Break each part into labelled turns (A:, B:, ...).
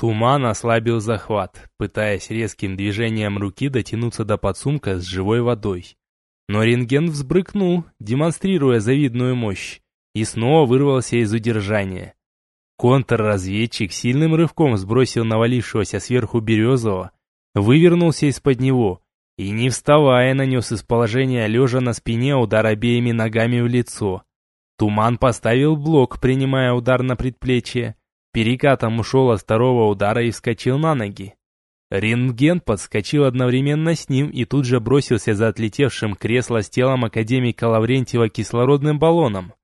A: Туман ослабил захват, пытаясь резким движением руки дотянуться до подсумка с живой водой. Но рентген взбрыкнул, демонстрируя завидную мощь, и снова вырвался из удержания. Контрразведчик сильным рывком сбросил навалившегося сверху Березова, вывернулся из-под него и, не вставая, нанес из положения лежа на спине удар обеими ногами в лицо. Туман поставил блок, принимая удар на предплечье, Перекатом ушел от второго удара и вскочил на ноги. Рентген подскочил одновременно с ним и тут же бросился за отлетевшим кресло с телом академика Лаврентьева кислородным баллоном.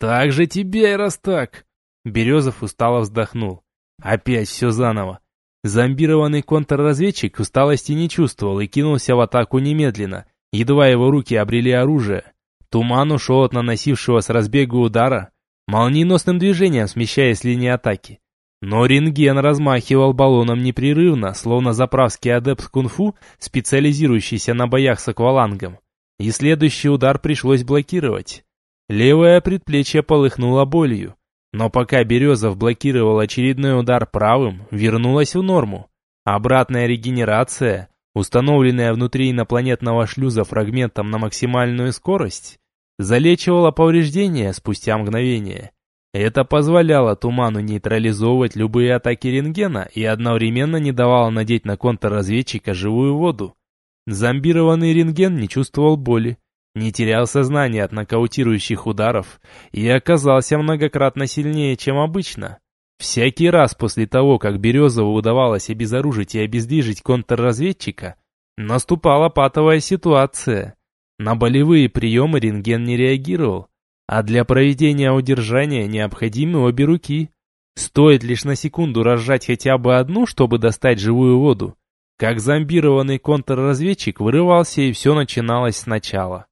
A: «Так же тебе, раз так!» Березов устало вздохнул. Опять все заново. Зомбированный контрразведчик усталости не чувствовал и кинулся в атаку немедленно, едва его руки обрели оружие. Туман ушел от наносившего с разбега удара, молниеносным движением смещаясь с линии атаки. Но рентген размахивал баллоном непрерывно, словно заправский адепт кунг-фу, специализирующийся на боях с аквалангом. И следующий удар пришлось блокировать. Левое предплечье полыхнуло болью. Но пока Березов блокировал очередной удар правым, вернулась в норму. Обратная регенерация, установленная внутри инопланетного шлюза фрагментом на максимальную скорость, залечивала повреждения спустя мгновение. Это позволяло туману нейтрализовывать любые атаки рентгена и одновременно не давало надеть на контрразведчика живую воду. Зомбированный рентген не чувствовал боли, не терял сознание от нокаутирующих ударов и оказался многократно сильнее, чем обычно. Всякий раз после того, как Березову удавалось обезоружить и обездвижить контрразведчика, наступала патовая ситуация – на болевые приемы рентген не реагировал, а для проведения удержания необходимы обе руки. Стоит лишь на секунду разжать хотя бы одну, чтобы достать живую воду, как зомбированный контрразведчик вырывался и все начиналось сначала.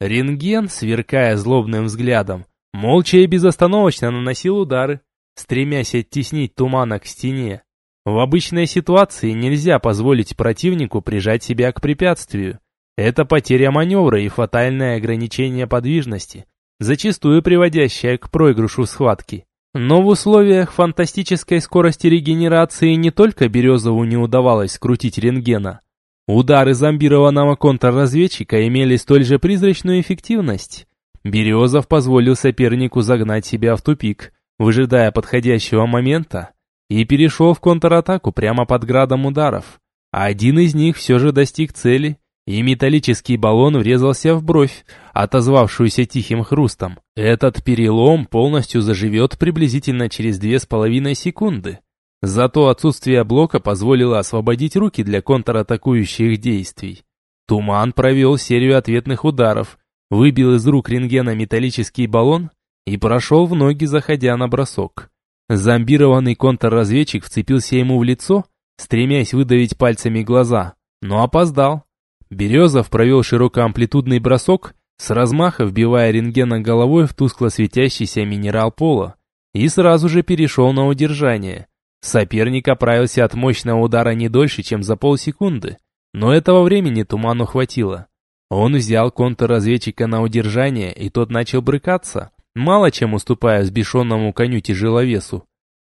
A: Рентген, сверкая злобным взглядом, молча и безостановочно наносил удары, стремясь оттеснить тумана к стене. В обычной ситуации нельзя позволить противнику прижать себя к препятствию, это потеря маневра и фатальное ограничение подвижности, зачастую приводящее к проигрышу схватки. Но в условиях фантастической скорости регенерации не только Березову не удавалось скрутить рентгена. Удары зомбированного контрразведчика имели столь же призрачную эффективность. Березов позволил сопернику загнать себя в тупик, выжидая подходящего момента, и перешел в контратаку прямо под градом ударов. Один из них все же достиг цели и металлический баллон врезался в бровь, отозвавшуюся тихим хрустом. Этот перелом полностью заживет приблизительно через две с половиной секунды. Зато отсутствие блока позволило освободить руки для контратакующих действий. Туман провел серию ответных ударов, выбил из рук рентгена металлический баллон и прошел в ноги, заходя на бросок. Зомбированный контрразведчик вцепился ему в лицо, стремясь выдавить пальцами глаза, но опоздал. Березов провел широкоамплитудный бросок, с размаха вбивая рентгена головой в тускло светящийся минерал пола, и сразу же перешел на удержание. Соперник оправился от мощного удара не дольше, чем за полсекунды, но этого времени туману хватило. Он взял контрразведчика на удержание, и тот начал брыкаться, мало чем уступая сбешенному коню тяжеловесу.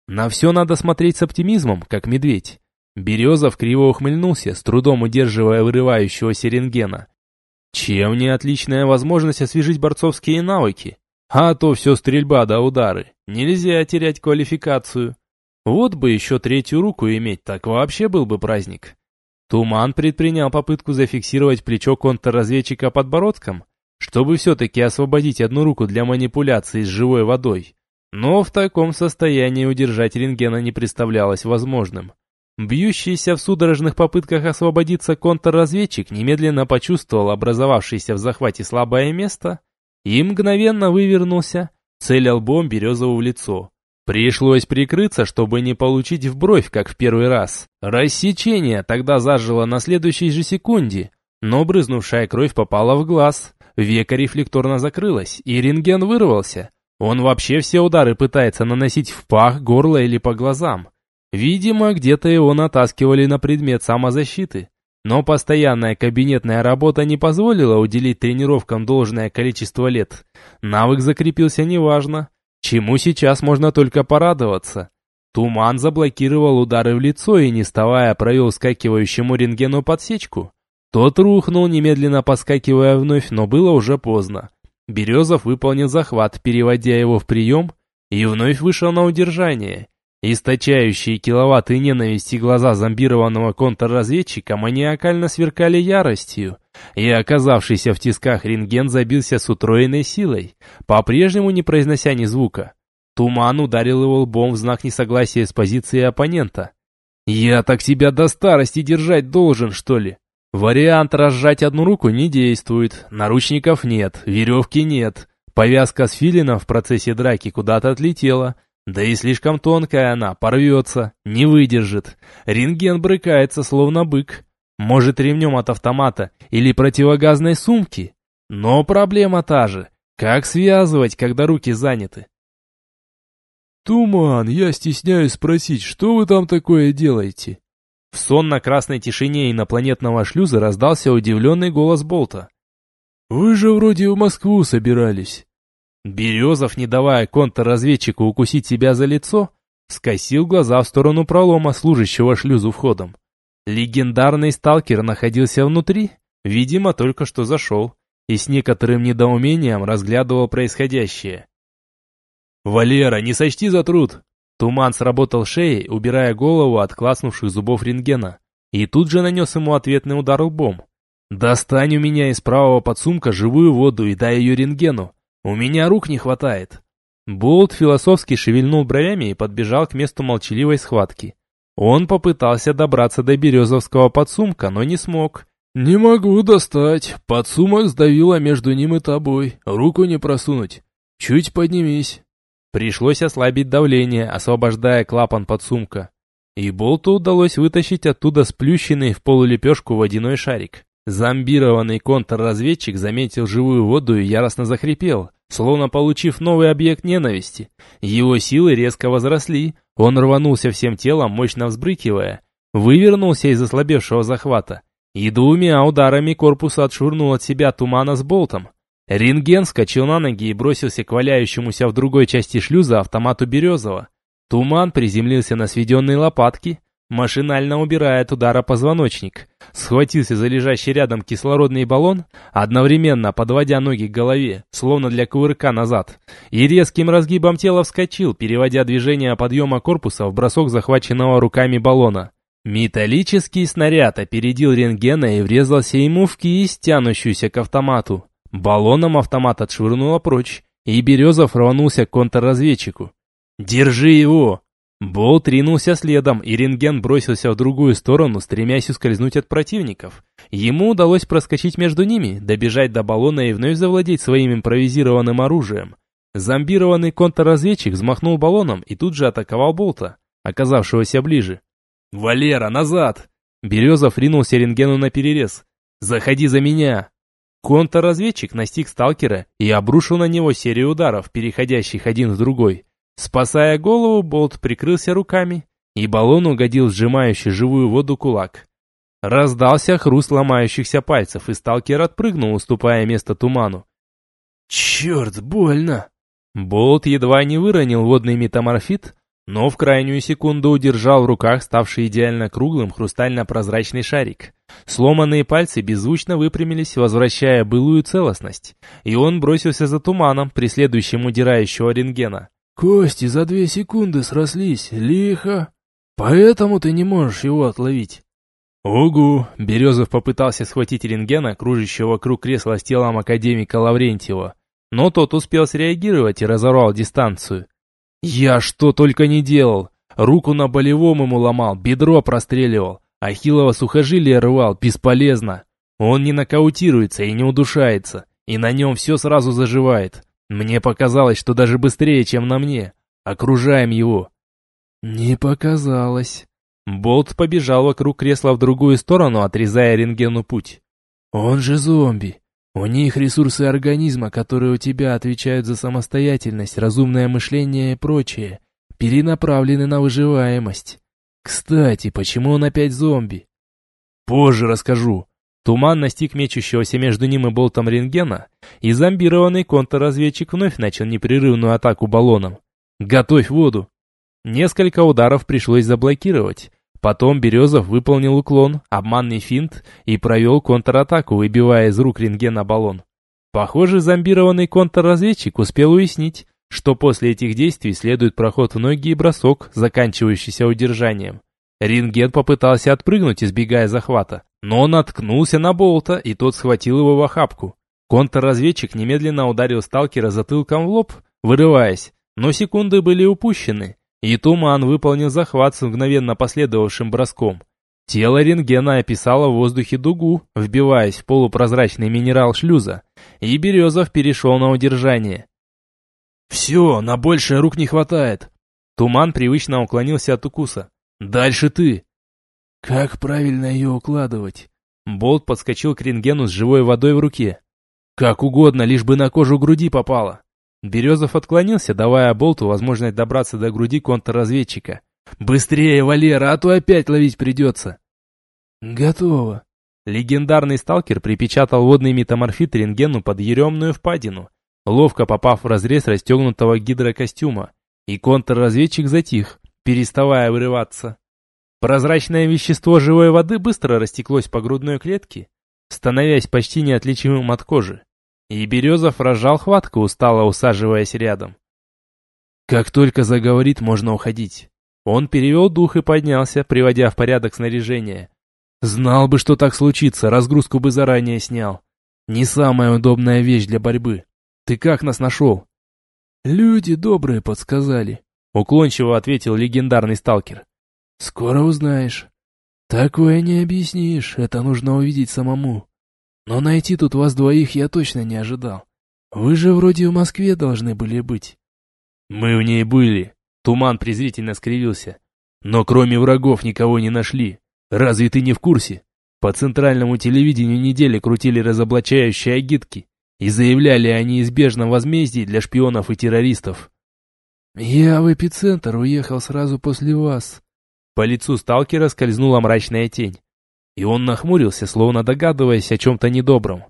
A: На все надо смотреть с оптимизмом, как медведь. Березов криво ухмыльнулся, с трудом удерживая вырывающегося рентгена. Чем не отличная возможность освежить борцовские навыки? А то все стрельба да удары. Нельзя терять квалификацию. Вот бы еще третью руку иметь, так вообще был бы праздник. Туман предпринял попытку зафиксировать плечо контрразведчика подбородком, чтобы все-таки освободить одну руку для манипуляции с живой водой. Но в таком состоянии удержать рентгена не представлялось возможным. Бьющийся в судорожных попытках освободиться контрразведчик немедленно почувствовал образовавшееся в захвате слабое место и мгновенно вывернулся, целя лбом Березову в лицо. Пришлось прикрыться, чтобы не получить в бровь, как в первый раз. Рассечение тогда зажило на следующей же секунде, но брызнувшая кровь попала в глаз, века рефлекторно закрылась, и рентген вырвался. Он вообще все удары пытается наносить в пах, горло или по глазам. Видимо, где-то его натаскивали на предмет самозащиты. Но постоянная кабинетная работа не позволила уделить тренировкам должное количество лет. Навык закрепился неважно. Чему сейчас можно только порадоваться. Туман заблокировал удары в лицо и, не вставая, провел скакивающему рентгену подсечку. Тот рухнул, немедленно поскакивая вновь, но было уже поздно. Березов выполнил захват, переводя его в прием, и вновь вышел на удержание. Источающие киловатты ненависти глаза зомбированного контрразведчика маниакально сверкали яростью, и оказавшийся в тисках рентген забился с утроенной силой, по-прежнему не произнося ни звука. Туман ударил его лбом в знак несогласия с позицией оппонента. «Я так тебя до старости держать должен, что ли?» Вариант разжать одну руку не действует, наручников нет, веревки нет, повязка с филином в процессе драки куда-то отлетела, да и слишком тонкая она, порвется, не выдержит. Рентген брыкается, словно бык. Может, ремнем от автомата или противогазной сумки? Но проблема та же. Как связывать, когда руки заняты?
B: «Туман, я стесняюсь спросить, что вы там такое делаете?»
A: В сонно-красной тишине инопланетного шлюза раздался удивленный голос Болта.
B: «Вы же вроде в Москву собирались».
A: Березов, не давая контрразведчику укусить себя за лицо, скосил глаза в сторону пролома, служащего шлюзу входом. Легендарный сталкер находился внутри, видимо, только что зашел, и с некоторым недоумением разглядывал происходящее. «Валера, не сочти за труд!» Туман сработал шеей, убирая голову от класнувших зубов рентгена, и тут же нанес ему ответный удар лбом. «Достань у меня из правого подсумка живую воду и дай ее рентгену. У меня рук не хватает. Болт философски шевельнул бровями и подбежал к месту молчаливой схватки. Он попытался добраться до березовского подсумка, но не смог.
B: «Не могу достать. Подсумок сдавило между ним и тобой. Руку не просунуть. Чуть поднимись».
A: Пришлось ослабить давление, освобождая клапан подсумка. И Болту удалось вытащить оттуда сплющенный в полулепешку водяной шарик. Зомбированный контрразведчик заметил живую воду и яростно захрипел, словно получив новый объект ненависти. Его силы резко возросли, он рванулся всем телом, мощно взбрыкивая, вывернулся из ослабевшего захвата и двумя ударами корпуса отшвырнул от себя тумана с болтом. Рентген вскочил на ноги и бросился к валяющемуся в другой части шлюза автомату Березова. Туман приземлился на сведенные лопатки, машинально убирая от удара позвоночник. Схватился за лежащий рядом кислородный баллон, одновременно подводя ноги к голове, словно для кувырка назад, и резким разгибом тела вскочил, переводя движение подъема корпуса в бросок захваченного руками баллона. Металлический снаряд опередил рентгена и врезался ему в кисть, тянущуюся к автомату. Баллоном автомат отшвырнуло прочь, и Березов рванулся к контрразведчику. «Держи его!» Болт ринулся следом, и рентген бросился в другую сторону, стремясь ускользнуть от противников. Ему удалось проскочить между ними, добежать до баллона и вновь завладеть своим импровизированным оружием. Зомбированный контрразведчик взмахнул баллоном и тут же атаковал Болта, оказавшегося ближе. «Валера, назад!» Березов ринулся рентгену на перерез. «Заходи за меня!» Контрразведчик настиг сталкера и обрушил на него серию ударов, переходящих один в другой. Спасая голову, болт прикрылся руками, и баллон угодил сжимающий живую воду кулак. Раздался хруст ломающихся пальцев, и сталкер отпрыгнул, уступая место туману. «Черт, больно!» Болт едва не выронил водный метаморфит, но в крайнюю секунду удержал в руках ставший идеально круглым хрустально-прозрачный шарик. Сломанные пальцы беззвучно выпрямились, возвращая былую целостность, и он бросился за туманом, преследующим удирающего рентгена.
B: Кости за две секунды срослись, лихо. Поэтому ты не можешь его отловить.
A: «Угу!» — Березов попытался схватить рентгена, кружащего вокруг кресла с телом академика Лаврентьева. Но тот успел среагировать и разорвал дистанцию. «Я что только не делал! Руку на болевом ему ломал, бедро простреливал, ахиллово сухожилие рвал, бесполезно. Он не нокаутируется и не удушается, и на нем все сразу заживает. Мне показалось, что даже быстрее, чем на мне. Окружаем его.
B: Не показалось.
A: Болт побежал вокруг кресла в другую сторону, отрезая рентгену путь.
B: Он же зомби. У них ресурсы организма, которые у тебя отвечают за самостоятельность, разумное мышление и прочее, перенаправлены на выживаемость. Кстати, почему он опять зомби?
A: Позже расскажу. Туман настиг мечущегося между ним и болтом рентгена, и зомбированный контрразведчик вновь начал непрерывную атаку баллоном. «Готовь воду!» Несколько ударов пришлось заблокировать. Потом Березов выполнил уклон, обманный финт и провел контратаку, выбивая из рук рентгена баллон. Похоже, зомбированный контрразведчик успел уяснить, что после этих действий следует проход в ноги и бросок, заканчивающийся удержанием. Рентген попытался отпрыгнуть, избегая захвата, но наткнулся на болта, и тот схватил его в охапку. Контрразведчик немедленно ударил сталкера затылком в лоб, вырываясь, но секунды были упущены, и Туман выполнил захват с мгновенно последовавшим броском. Тело рентгена описало в воздухе дугу, вбиваясь в полупрозрачный минерал шлюза, и Березов перешел на удержание. «Все, на большее рук не хватает!» Туман привычно уклонился от укуса. «Дальше ты!»
B: «Как правильно ее укладывать?»
A: Болт подскочил к рентгену с живой водой в руке. «Как угодно, лишь бы на кожу груди попало!» Березов отклонился, давая Болту возможность добраться до груди контрразведчика. «Быстрее, Валера, а то опять ловить придется!»
B: «Готово!»
A: Легендарный сталкер припечатал водный метаморфит рентгену под еремную впадину, ловко попав в разрез расстегнутого гидрокостюма, и контрразведчик затих, переставая вырываться. Прозрачное вещество живой воды быстро растеклось по грудной клетке, становясь почти неотличимым от кожи. И Березов разжал хватку, устало усаживаясь рядом. Как только заговорит, можно уходить. Он перевел дух и поднялся, приводя в порядок снаряжение. Знал бы, что так случится, разгрузку бы заранее снял. Не самая удобная вещь для борьбы. Ты как нас нашел?
B: Люди добрые подсказали.
A: Уклончиво ответил легендарный сталкер.
B: Скоро узнаешь. Такое не объяснишь, это нужно увидеть самому. Но найти тут вас двоих я точно не ожидал. Вы же вроде в Москве должны были быть.
A: Мы в ней были. Туман презрительно скривился. Но кроме врагов никого не нашли. Разве ты не в курсе? По центральному телевидению недели крутили разоблачающие агитки и заявляли о неизбежном возмездии для шпионов и террористов.
B: «Я в эпицентр уехал сразу после вас».
A: По лицу сталкера скользнула мрачная тень. И он нахмурился, словно догадываясь о чем-то недобром.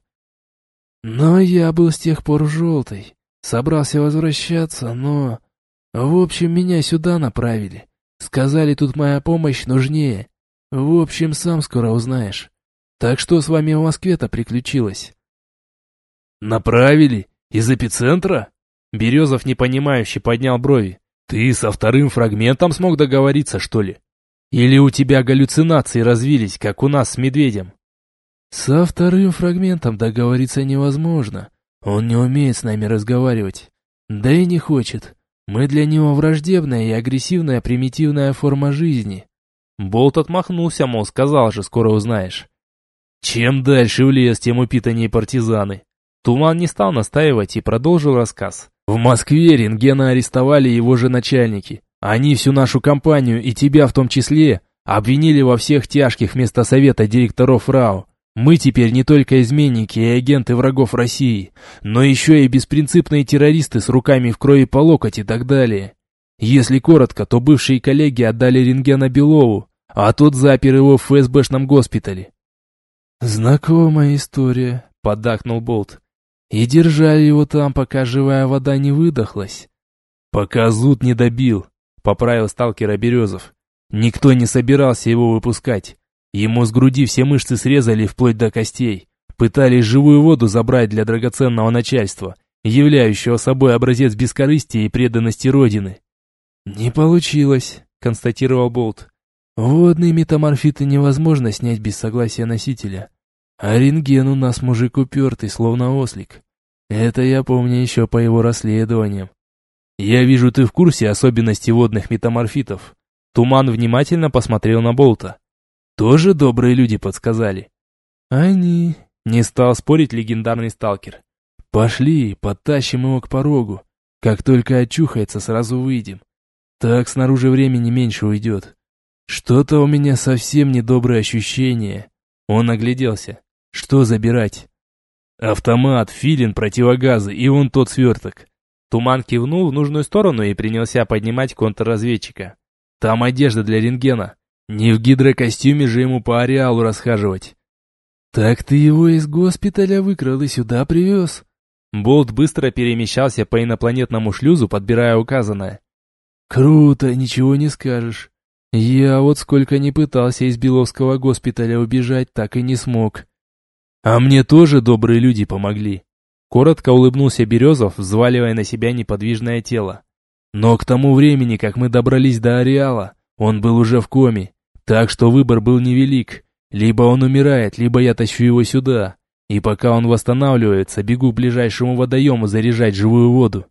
B: «Но я был с тех пор желтый. Собрался возвращаться, но... В общем, меня сюда направили. Сказали, тут моя помощь нужнее. В общем, сам скоро узнаешь. Так что с вами в Москве-то приключилось?»
A: «Направили? Из эпицентра?» Березов непонимающе поднял брови. «Ты со вторым фрагментом смог договориться, что ли? Или у тебя галлюцинации развились, как у нас с медведем?»
B: «Со вторым фрагментом договориться невозможно. Он не умеет с нами разговаривать. Да и не хочет. Мы для него враждебная и агрессивная примитивная форма жизни».
A: Болт отмахнулся, мол, сказал же, скоро узнаешь. Чем дальше в лес, тем упитаннее партизаны. Туман не стал настаивать и продолжил рассказ. В Москве Рентгена арестовали его же начальники. Они всю нашу компанию, и тебя в том числе, обвинили во всех тяжких вместо совета директоров РАО. Мы теперь не только изменники и агенты врагов России, но еще и беспринципные террористы с руками в крови по локоть и так далее. Если коротко, то бывшие коллеги отдали рентгена Белову, а тот запер его в ФСБшном госпитале.
B: «Знакомая история», — поддакнул Болт. И держали его там, пока живая вода не выдохлась.
A: Пока зуд не добил, поправил сталкера Березов. Никто не собирался его выпускать. Ему с груди все мышцы срезали вплоть до костей. Пытались живую воду забрать для драгоценного начальства, являющего собой образец бескорыстия и преданности Родины.
B: «Не получилось», — констатировал Болт. «Водные метаморфиты невозможно снять без согласия носителя. А рентген у нас мужик упертый, словно ослик. Это я помню еще по его расследованиям.
A: Я вижу, ты в курсе особенностей водных метаморфитов. Туман внимательно посмотрел на Болта. Тоже добрые люди подсказали.
B: Они...
A: Не стал спорить легендарный сталкер.
B: Пошли, подтащим его к порогу. Как только очухается, сразу выйдем. Так снаружи времени меньше уйдет. Что-то у меня совсем недоброе ощущение. Он огляделся. Что забирать?
A: Автомат, филин, противогазы и он тот сверток. Туман кивнул в нужную сторону и принялся поднимать контрразведчика. Там одежда для рентгена. Не в гидрокостюме же ему по ареалу расхаживать.
B: «Так ты его из госпиталя выкрал и сюда привез?»
A: Болт быстро перемещался по инопланетному шлюзу, подбирая указанное.
B: Круто, ничего не скажешь. Я вот сколько не пытался из Беловского госпиталя убежать, так и не смог. А мне тоже добрые люди помогли. Коротко улыбнулся Березов, взваливая на себя неподвижное тело. Но к тому времени, как мы добрались до ареала, он был уже в коме, так что выбор был невелик. Либо он умирает, либо я тащу его сюда. И пока он восстанавливается, бегу к ближайшему водоему заряжать живую воду.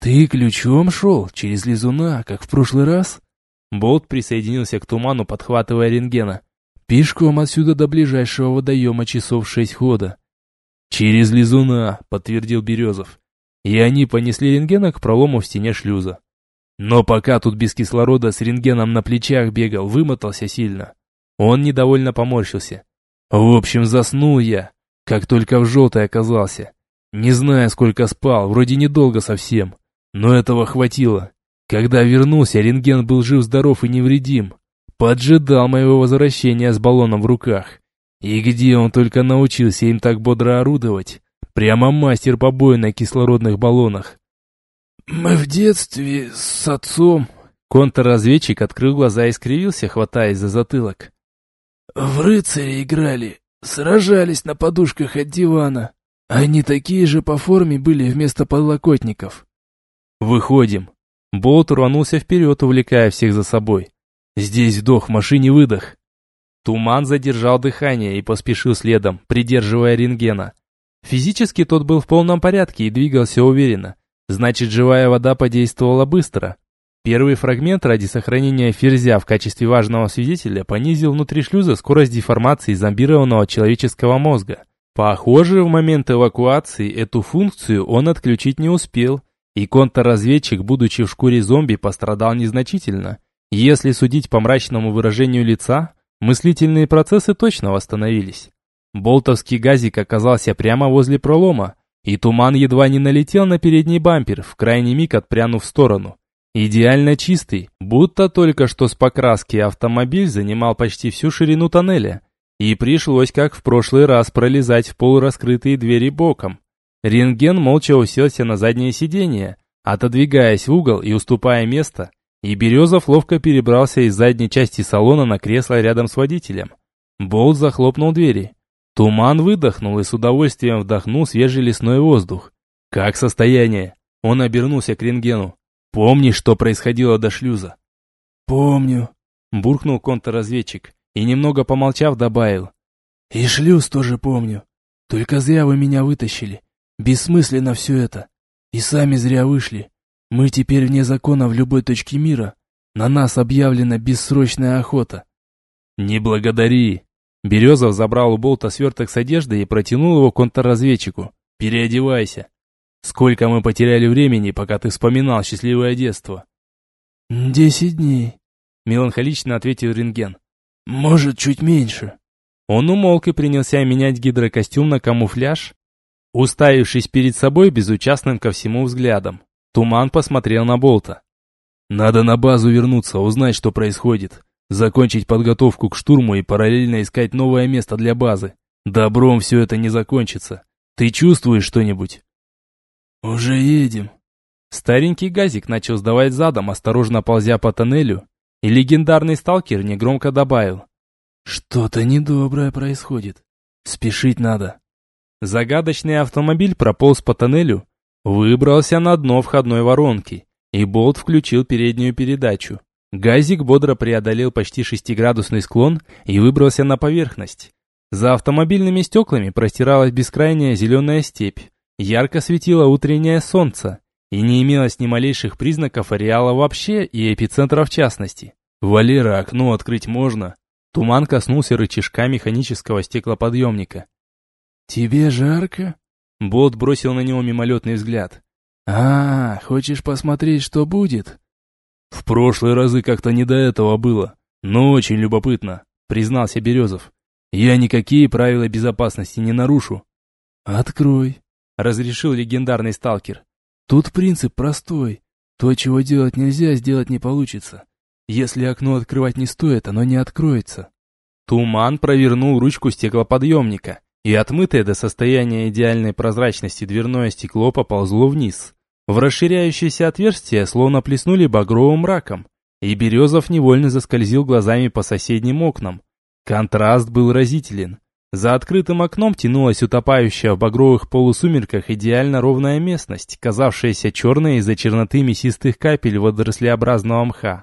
B: «Ты ключом шел через лизуна, как в прошлый раз?» Болт присоединился к туману, подхватывая рентгена. «Пешком отсюда до ближайшего водоема часов шесть хода». «Через лизуна», — подтвердил Березов. И они понесли рентгена к пролому в стене шлюза. Но пока тут без кислорода с рентгеном на плечах бегал, вымотался сильно. Он недовольно поморщился. В общем, заснул я, как только в желтой оказался. Не знаю, сколько спал, вроде недолго совсем. Но этого хватило. Когда вернулся, рентген был жив-здоров и невредим. Поджидал моего возвращения с баллоном в руках. И где он только научился им так бодро орудовать? Прямо мастер по бою на кислородных баллонах. «Мы в детстве с отцом...» Контрразведчик открыл глаза и скривился, хватаясь за затылок. «В рыцаре играли, сражались на подушках от дивана. Они такие же по форме были вместо подлокотников».
A: «Выходим». Болт рванулся вперед, увлекая всех за собой. «Здесь вдох, в машине выдох». Туман задержал дыхание и поспешил следом, придерживая рентгена. Физически тот был в полном порядке и двигался уверенно. Значит, живая вода подействовала быстро. Первый фрагмент ради сохранения ферзя в качестве важного свидетеля понизил внутри шлюза скорость деформации зомбированного человеческого мозга. Похоже, в момент эвакуации эту функцию он отключить не успел, и контрразведчик, будучи в шкуре зомби, пострадал незначительно. Если судить по мрачному выражению лица, мыслительные процессы точно восстановились. Болтовский газик оказался прямо возле пролома, и туман едва не налетел на передний бампер, в крайний миг отпрянув в сторону. Идеально чистый, будто только что с покраски автомобиль занимал почти всю ширину тоннеля. И пришлось, как в прошлый раз, пролезать в полураскрытые двери боком. Рентген молча уселся на заднее сиденье, отодвигаясь в угол и уступая место, и Березов ловко перебрался из задней части салона на кресло рядом с водителем. Болт захлопнул двери. Туман выдохнул и с удовольствием вдохнул свежий лесной воздух. «Как состояние?» Он обернулся к рентгену. «Помнишь, что происходило до шлюза?»
B: «Помню», — буркнул контрразведчик и, немного помолчав, добавил. «И шлюз тоже помню. Только зря вы меня вытащили. Бессмысленно все это. И сами зря вышли. Мы теперь вне закона в любой точке мира. На нас объявлена бессрочная охота».
A: «Не благодари», Березов забрал у Болта сверток с одеждой и протянул его контрразведчику. «Переодевайся. Сколько мы потеряли времени, пока ты вспоминал счастливое детство?»
B: «Десять дней», — меланхолично ответил рентген. «Может, чуть меньше».
A: Он умолк и принялся менять гидрокостюм на камуфляж, уставившись перед собой безучастным ко всему взглядом. Туман посмотрел на Болта. «Надо на базу вернуться, узнать, что происходит закончить подготовку к штурму и параллельно искать новое место для базы. Добром все это не закончится. Ты чувствуешь что-нибудь?
B: Уже едем.
A: Старенький газик начал сдавать задом, осторожно ползя по тоннелю, и легендарный сталкер негромко добавил.
B: Что-то недоброе происходит. Спешить надо.
A: Загадочный автомобиль прополз по тоннелю, выбрался на дно входной воронки, и Болт включил переднюю передачу. Газик бодро преодолел почти шестиградусный склон и выбрался на поверхность. За автомобильными стеклами простиралась бескрайняя зеленая степь. Ярко светило утреннее солнце, и не имелось ни малейших признаков ареала вообще и эпицентра в частности. «Валера, окно открыть можно?» Туман коснулся рычажка механического стеклоподъемника.
B: «Тебе жарко?»
A: Бот бросил на него мимолетный взгляд.
B: «А, хочешь посмотреть, что будет?»
A: В прошлые разы как-то не до этого было, но очень любопытно, признался Березов. Я никакие правила безопасности не нарушу.
B: Открой, разрешил легендарный сталкер. Тут принцип простой. То, чего делать нельзя, сделать не получится. Если окно открывать не стоит, оно не откроется.
A: Туман провернул ручку стеклоподъемника, и отмытое до состояния идеальной прозрачности дверное стекло поползло вниз. В расширяющееся отверстие словно плеснули багровым мраком, и Березов невольно заскользил глазами по соседним окнам. Контраст был разителен. За открытым окном тянулась утопающая в багровых полусумерках идеально ровная местность, казавшаяся черной из-за черноты мясистых капель водорослеобразного мха,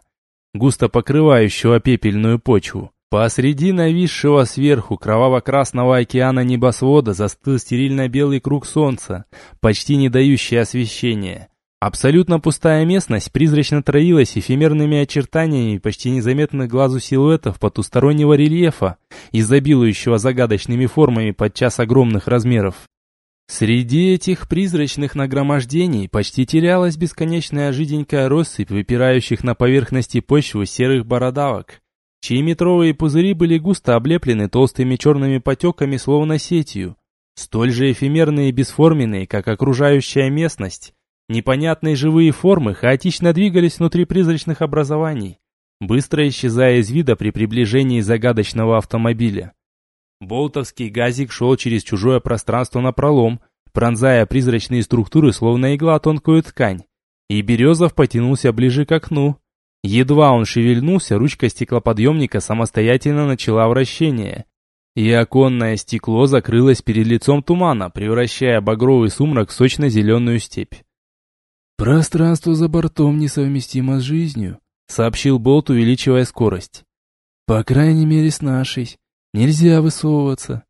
A: густо покрывающего пепельную почву. Посреди нависшего сверху кроваво-красного океана небосвода застыл стерильно-белый круг солнца, почти не дающий освещения. Абсолютно пустая местность призрачно троилась эфемерными очертаниями почти незаметных глазу силуэтов потустороннего рельефа, изобилующего загадочными формами подчас огромных размеров. Среди этих призрачных нагромождений почти терялась бесконечная жиденькая россыпь выпирающих на поверхности почвы серых бородавок, чьи метровые пузыри были густо облеплены толстыми черными потеками, словно сетью, столь же эфемерные и бесформенные, как окружающая местность, Непонятные живые формы хаотично двигались внутри призрачных образований, быстро исчезая из вида при приближении загадочного автомобиля. Болтовский газик шел через чужое пространство на пролом, пронзая призрачные структуры, словно игла тонкую ткань. И Березов потянулся ближе к окну. Едва он шевельнулся, ручка стеклоподъемника самостоятельно начала вращение. И оконное стекло закрылось перед лицом тумана, превращая багровый сумрак в сочно-зеленую степь.
B: «Пространство за бортом несовместимо с жизнью», — сообщил Болт, увеличивая скорость. «По крайней мере, с нашей. Нельзя высовываться».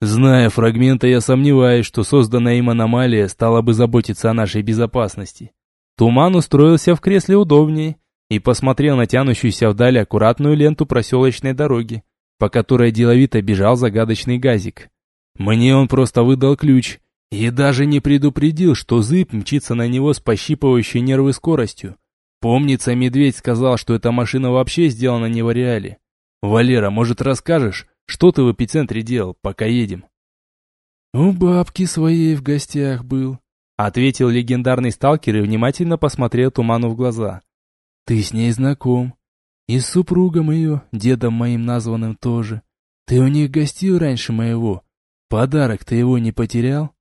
A: Зная фрагменты, я сомневаюсь, что созданная им аномалия стала бы заботиться о нашей безопасности. Туман устроился в кресле удобнее и посмотрел на тянущуюся вдали аккуратную ленту проселочной дороги, по которой деловито бежал загадочный газик. Мне он просто выдал ключ, и даже не предупредил, что зыб мчится на него с пощипывающей нервы скоростью. Помнится, медведь сказал, что эта машина вообще сделана не в ареале. Валера, может, расскажешь, что ты в эпицентре делал, пока едем?
B: У бабки своей в гостях был,
A: ответил легендарный сталкер и внимательно посмотрел Туману в глаза.
B: Ты с ней знаком. И с супругом ее, дедом моим названным тоже. Ты у них гостил раньше моего. Подарок ты его не потерял?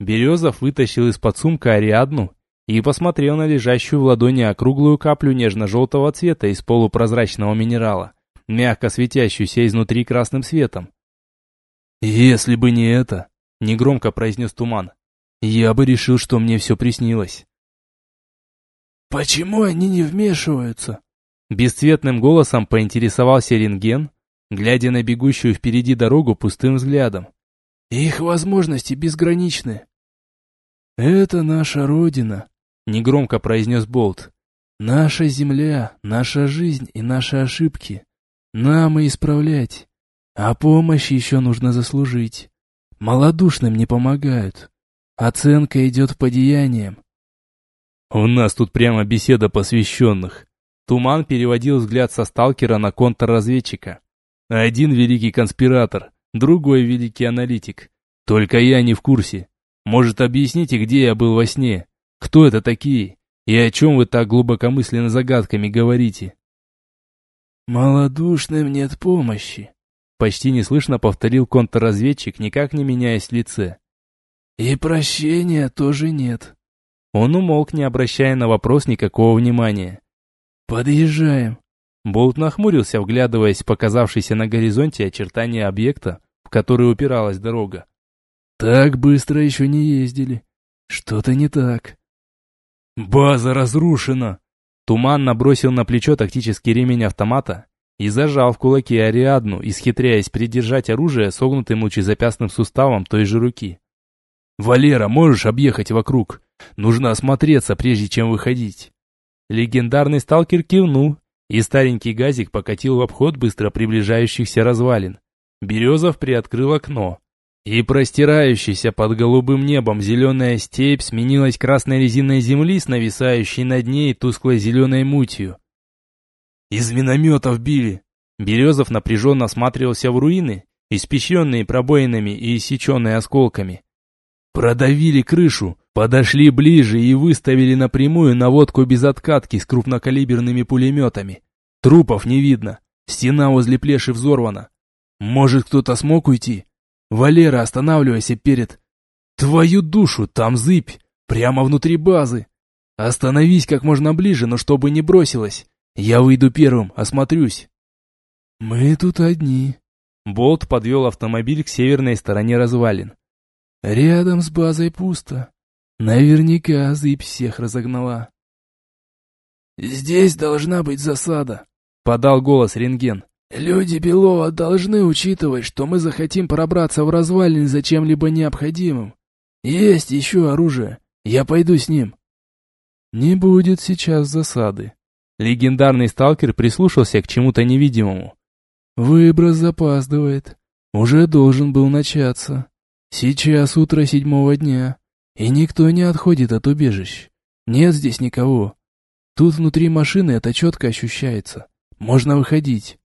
A: Березов вытащил из-под сумка Ариадну и посмотрел на лежащую в ладони округлую каплю нежно-желтого цвета из полупрозрачного минерала, мягко светящуюся изнутри красным светом. «Если бы не это», — негромко произнес Туман, — «я бы решил, что мне все приснилось».
B: «Почему они не вмешиваются?»
A: Бесцветным голосом поинтересовался рентген, глядя на бегущую впереди дорогу пустым взглядом.
B: «Их возможности безграничны. «Это наша Родина», — негромко произнес Болт. «Наша земля, наша жизнь и наши ошибки. Нам и исправлять. А помощь еще нужно заслужить. Малодушным не помогают. Оценка идет по деяниям».
A: «У нас тут прямо беседа посвященных». Туман переводил взгляд со сталкера на контрразведчика. Один великий конспиратор, другой великий аналитик. Только я не в курсе. Может, объясните, где я был во сне? Кто это такие? И о чем вы так глубокомысленно загадками говорите?»
B: «Малодушным нет помощи», — почти неслышно повторил контрразведчик, никак не меняясь в лице. «И прощения тоже нет».
A: Он умолк, не обращая на вопрос никакого внимания.
B: «Подъезжаем».
A: Болт нахмурился, вглядываясь в показавшиеся на горизонте очертания объекта, в который упиралась дорога.
B: Так быстро еще не ездили. Что-то не так.
A: База разрушена. Туман набросил на плечо тактический ремень автомата и зажал в кулаке Ариадну, исхитряясь придержать оружие согнутым лучезапястным суставом той же руки. «Валера, можешь объехать вокруг? Нужно осмотреться, прежде чем выходить». Легендарный сталкер кивнул, и старенький газик покатил в обход быстро приближающихся развалин. Березов приоткрыл окно, и простирающаяся под голубым небом зеленая степь сменилась красной резиной земли с нависающей над ней тусклой зеленой мутью. «Из минометов били!» Березов напряженно осматривался в руины, испещренные пробоинами и иссеченные осколками. Продавили крышу, подошли ближе и выставили напрямую наводку без откатки с крупнокалиберными пулеметами. Трупов не видно, стена возле плеши взорвана. Может, кто-то смог уйти? Валера, останавливайся перед... Твою душу, там зыбь!
B: Прямо внутри базы. Остановись как можно ближе, но чтобы не бросилась. Я выйду первым, осмотрюсь. Мы тут одни.
A: Болт подвел автомобиль к северной стороне развалин.
B: Рядом с базой пусто. Наверняка зыбь всех разогнала. «Здесь должна быть засада», — подал голос рентген. «Люди Белова должны учитывать, что мы захотим пробраться в развалины за чем-либо необходимым. Есть еще оружие. Я пойду с ним».
A: «Не будет сейчас засады». Легендарный сталкер прислушался к чему-то невидимому.
B: «Выброс запаздывает. Уже должен был начаться. Сейчас утро седьмого дня, и никто не отходит от убежищ. Нет здесь никого. Тут внутри машины это четко ощущается. Можно выходить.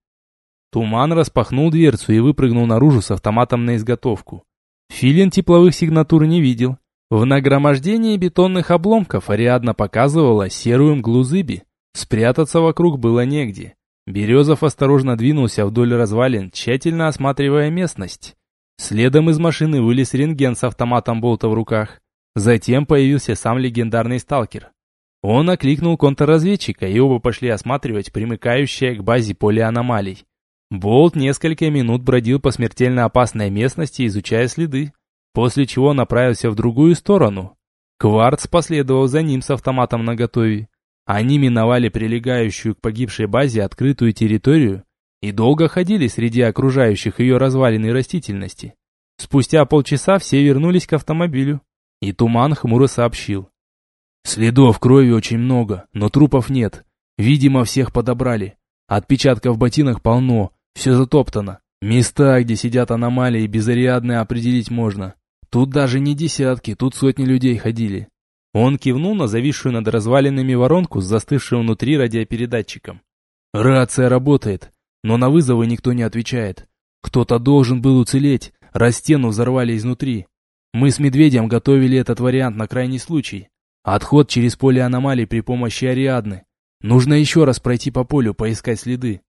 A: Туман распахнул дверцу и выпрыгнул наружу с автоматом на изготовку. Филин тепловых сигнатур не видел. В нагромождении бетонных обломков Ариадна показывала серую мглу зыби. Спрятаться вокруг было негде. Березов осторожно двинулся вдоль развалин, тщательно осматривая местность. Следом из машины вылез рентген с автоматом болта в руках. Затем появился сам легендарный сталкер. Он окликнул контрразведчика, и оба пошли осматривать примыкающее к базе поле аномалий. Болт несколько минут бродил по смертельно опасной местности, изучая следы, после чего направился в другую сторону. Кварц последовал за ним с автоматом наготове. Они миновали прилегающую к погибшей базе открытую территорию и долго ходили среди окружающих ее развалины растительности. Спустя полчаса все вернулись к автомобилю, и Туман хмуро сообщил. Следов крови очень много, но трупов нет. Видимо, всех подобрали. Отпечатков в ботинах полно, все затоптано. Места, где сидят аномалии, безариадные определить можно. Тут даже не десятки, тут сотни людей ходили. Он кивнул на зависшую над развалинами воронку с застывшим внутри радиопередатчиком. Рация работает, но на вызовы никто не отвечает. Кто-то должен был уцелеть, раз стену взорвали изнутри. Мы с Медведем готовили этот вариант на крайний случай. Отход через поле аномалий при помощи Ариадны. Нужно еще раз пройти по полю, поискать следы.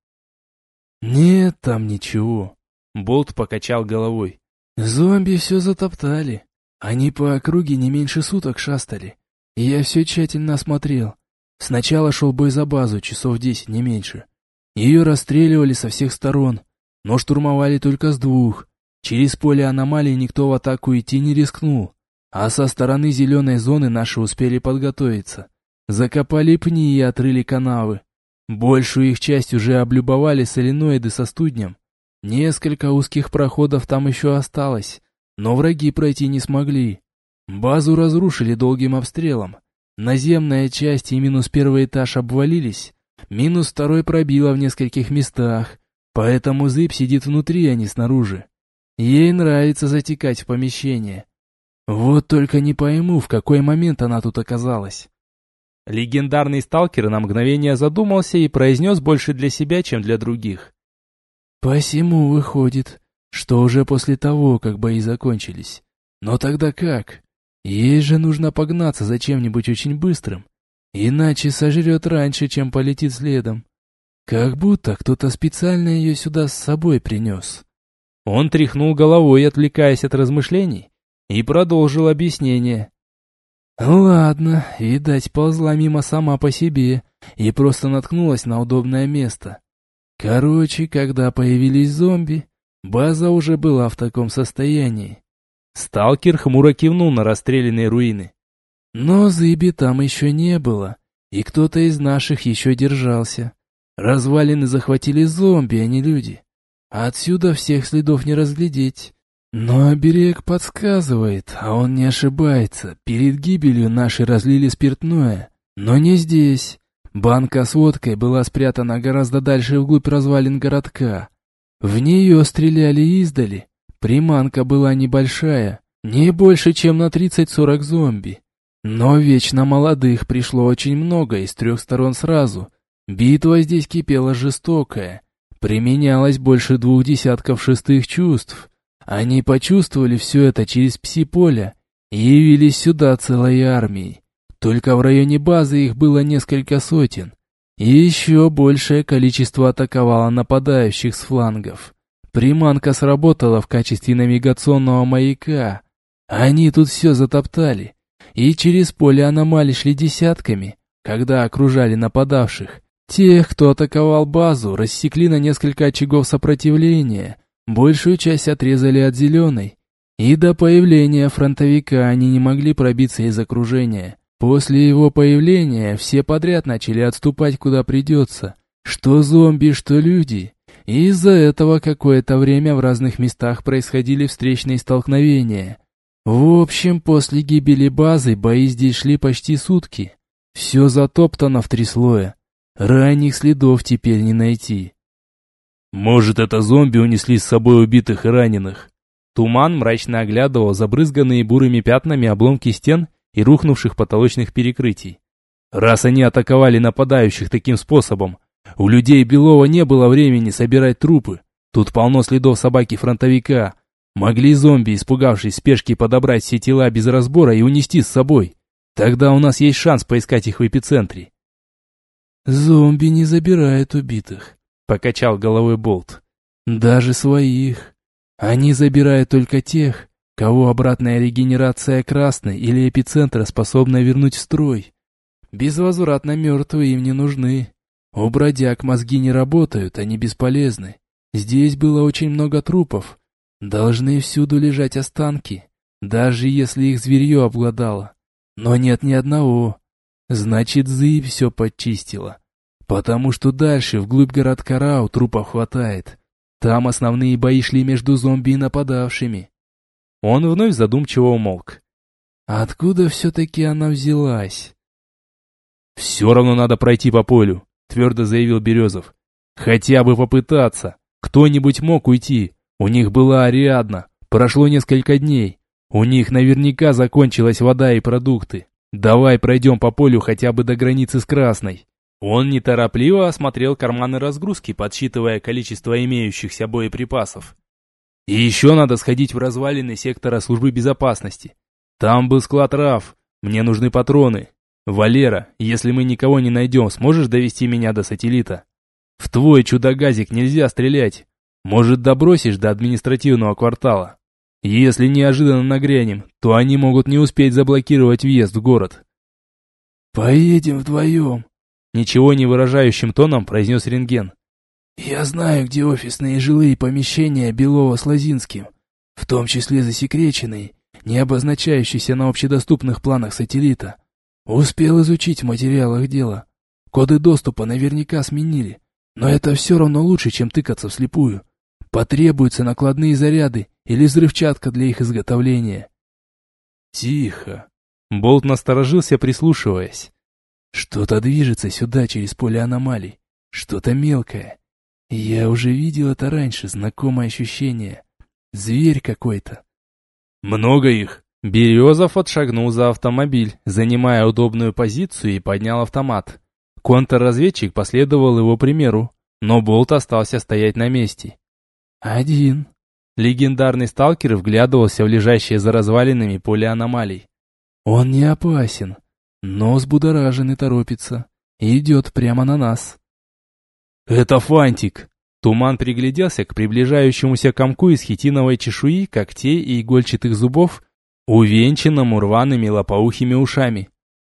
B: Нет там ничего.
A: Болт покачал головой.
B: Зомби все затоптали. Они по округе не меньше суток шастали. Я все тщательно осмотрел. Сначала шел бой за базу, часов десять, не меньше. Ее расстреливали со всех сторон, но штурмовали только с двух. Через поле аномалий никто в атаку идти не рискнул. А со стороны зеленой зоны наши успели подготовиться. Закопали пни и отрыли канавы. Большую их часть уже облюбовали соленоиды со студнем. Несколько узких проходов там еще осталось, но враги пройти не смогли. Базу разрушили долгим обстрелом. Наземная часть и минус первый этаж обвалились, минус второй пробило в нескольких местах, поэтому зыб сидит внутри, а не снаружи. Ей нравится затекать в помещение. Вот только не пойму, в какой момент она тут оказалась.
A: Легендарный сталкер на мгновение задумался и произнес больше для себя, чем для других.
B: «Посему выходит, что уже после того, как бои закончились. Но тогда как? Ей же нужно погнаться за чем-нибудь очень быстрым, иначе сожрет раньше, чем полетит следом. Как будто кто-то специально ее сюда с собой принес».
A: Он тряхнул головой, отвлекаясь от размышлений, и продолжил объяснение.
B: «Ладно, видать, ползла мимо сама по себе и просто наткнулась на удобное место. Короче, когда появились зомби, база уже была в таком состоянии».
A: Сталкер хмуро кивнул на расстрелянные руины.
B: «Но зыби там еще не было, и кто-то из наших еще держался. Развалины захватили зомби, а не люди. Отсюда всех следов не разглядеть. Но оберег подсказывает, а он не ошибается. Перед гибелью наши разлили спиртное. Но не здесь. Банка с водкой была спрятана гораздо дальше вглубь развалин городка. В нее стреляли издали. Приманка была небольшая, не больше, чем на 30-40 зомби. Но вечно молодых пришло очень много и с трех сторон сразу. Битва здесь кипела жестокая. Применялось больше двух десятков шестых чувств. Они почувствовали все это через пси-поле и явились сюда целой армией. Только в районе базы их было несколько сотен. И еще большее количество атаковало нападающих с флангов. Приманка сработала в качестве навигационного маяка. Они тут все затоптали. И через поле аномалий шли десятками, когда окружали нападавших. Тех, кто атаковал базу, рассекли на несколько очагов сопротивления, большую часть отрезали от зеленой, и до появления фронтовика они не могли пробиться из окружения. После его появления все подряд начали отступать куда придется, что зомби, что люди. Из-за этого какое-то время в разных местах происходили встречные столкновения. В общем, после гибели базы бои здесь шли почти сутки. Все затоптано в три слоя. Ранних следов теперь не найти.
A: Может, это зомби унесли с собой убитых и раненых? Туман мрачно оглядывал забрызганные бурыми пятнами обломки стен и рухнувших потолочных перекрытий. Раз они атаковали нападающих таким способом, у людей Белова не было времени собирать трупы. Тут полно следов собаки-фронтовика. Могли зомби, испугавшись спешки, подобрать все тела без разбора и унести с собой. Тогда у нас есть шанс поискать их в эпицентре.
B: «Зомби не забирают убитых», — покачал головой Болт. «Даже своих. Они забирают только тех, кого обратная регенерация красной или эпицентра способна вернуть в строй. Безвозвратно мертвые им не нужны. У бродяг мозги не работают, они бесполезны. Здесь было очень много трупов. Должны всюду лежать останки, даже если их зверье обладало. Но нет ни одного. Значит, Зы все подчистила. Потому что дальше, вглубь городка Рау, трупов хватает. Там основные бои шли между зомби и нападавшими.
A: Он вновь задумчиво умолк.
B: Откуда все-таки она взялась?
A: «Все равно надо пройти по полю», — твердо заявил Березов. «Хотя бы попытаться. Кто-нибудь мог уйти. У них была Ариадна. Прошло несколько дней. У них наверняка закончилась вода и продукты. Давай пройдем по полю хотя бы до границы с Красной. Он неторопливо осмотрел карманы разгрузки, подсчитывая количество имеющихся боеприпасов. И еще надо сходить в развалины сектора службы безопасности. Там был склад РАФ. Мне нужны патроны. Валера, если мы никого не найдем, сможешь довести меня до сателлита? В твой чудо-газик нельзя стрелять. Может, добросишь до административного квартала? Если неожиданно нагрянем, то они могут не успеть заблокировать въезд в город.
B: «Поедем вдвоем», —
A: ничего не выражающим тоном произнес рентген.
B: «Я знаю, где офисные жилые помещения Белова с Лозинским, в том числе засекреченные, не обозначающиеся на общедоступных планах сателлита. Успел изучить в материалах дела. Коды доступа наверняка сменили, но это все равно лучше, чем тыкаться вслепую. Потребуются накладные заряды или взрывчатка для их изготовления.
A: Тихо. Болт насторожился, прислушиваясь.
B: Что-то движется сюда через поле аномалий. Что-то мелкое. Я уже видел это раньше, знакомое ощущение. Зверь какой-то.
A: Много их. Березов отшагнул за автомобиль, занимая удобную позицию и поднял автомат. Контрразведчик последовал его примеру, но Болт остался стоять на месте.
B: «Один».
A: Легендарный сталкер вглядывался в лежащее за развалинами поле аномалий.
B: «Он не опасен, но взбудоражен и торопится. И идет прямо на нас».
A: «Это фантик!» Туман пригляделся к приближающемуся комку из хитиновой чешуи, когтей и игольчатых зубов, увенчанному рваными лопоухими ушами.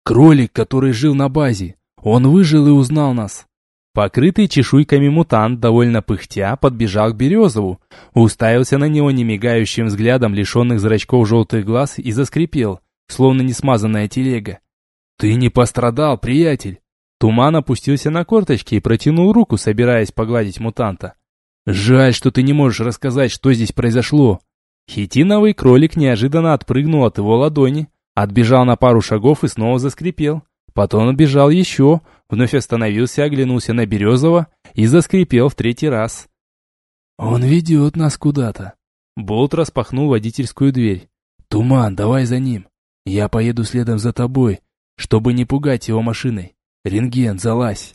A: «Кролик, который жил на базе. Он выжил и узнал нас. Покрытый чешуйками мутант, довольно пыхтя, подбежал к Березову, уставился на него немигающим взглядом лишенных зрачков желтых глаз и заскрипел, словно несмазанная телега. «Ты не пострадал, приятель!» Туман опустился на корточки и протянул руку, собираясь погладить мутанта. «Жаль, что ты не можешь рассказать, что здесь произошло!» Хитиновый кролик неожиданно отпрыгнул от его ладони, отбежал на пару шагов и снова заскрипел. Потом он бежал еще, вновь остановился, оглянулся на Березова и заскрипел в третий раз.
B: «Он ведет нас куда-то».
A: Болт распахнул водительскую дверь.
B: «Туман, давай за ним. Я поеду следом за тобой, чтобы не пугать его машиной. Рентген, залазь».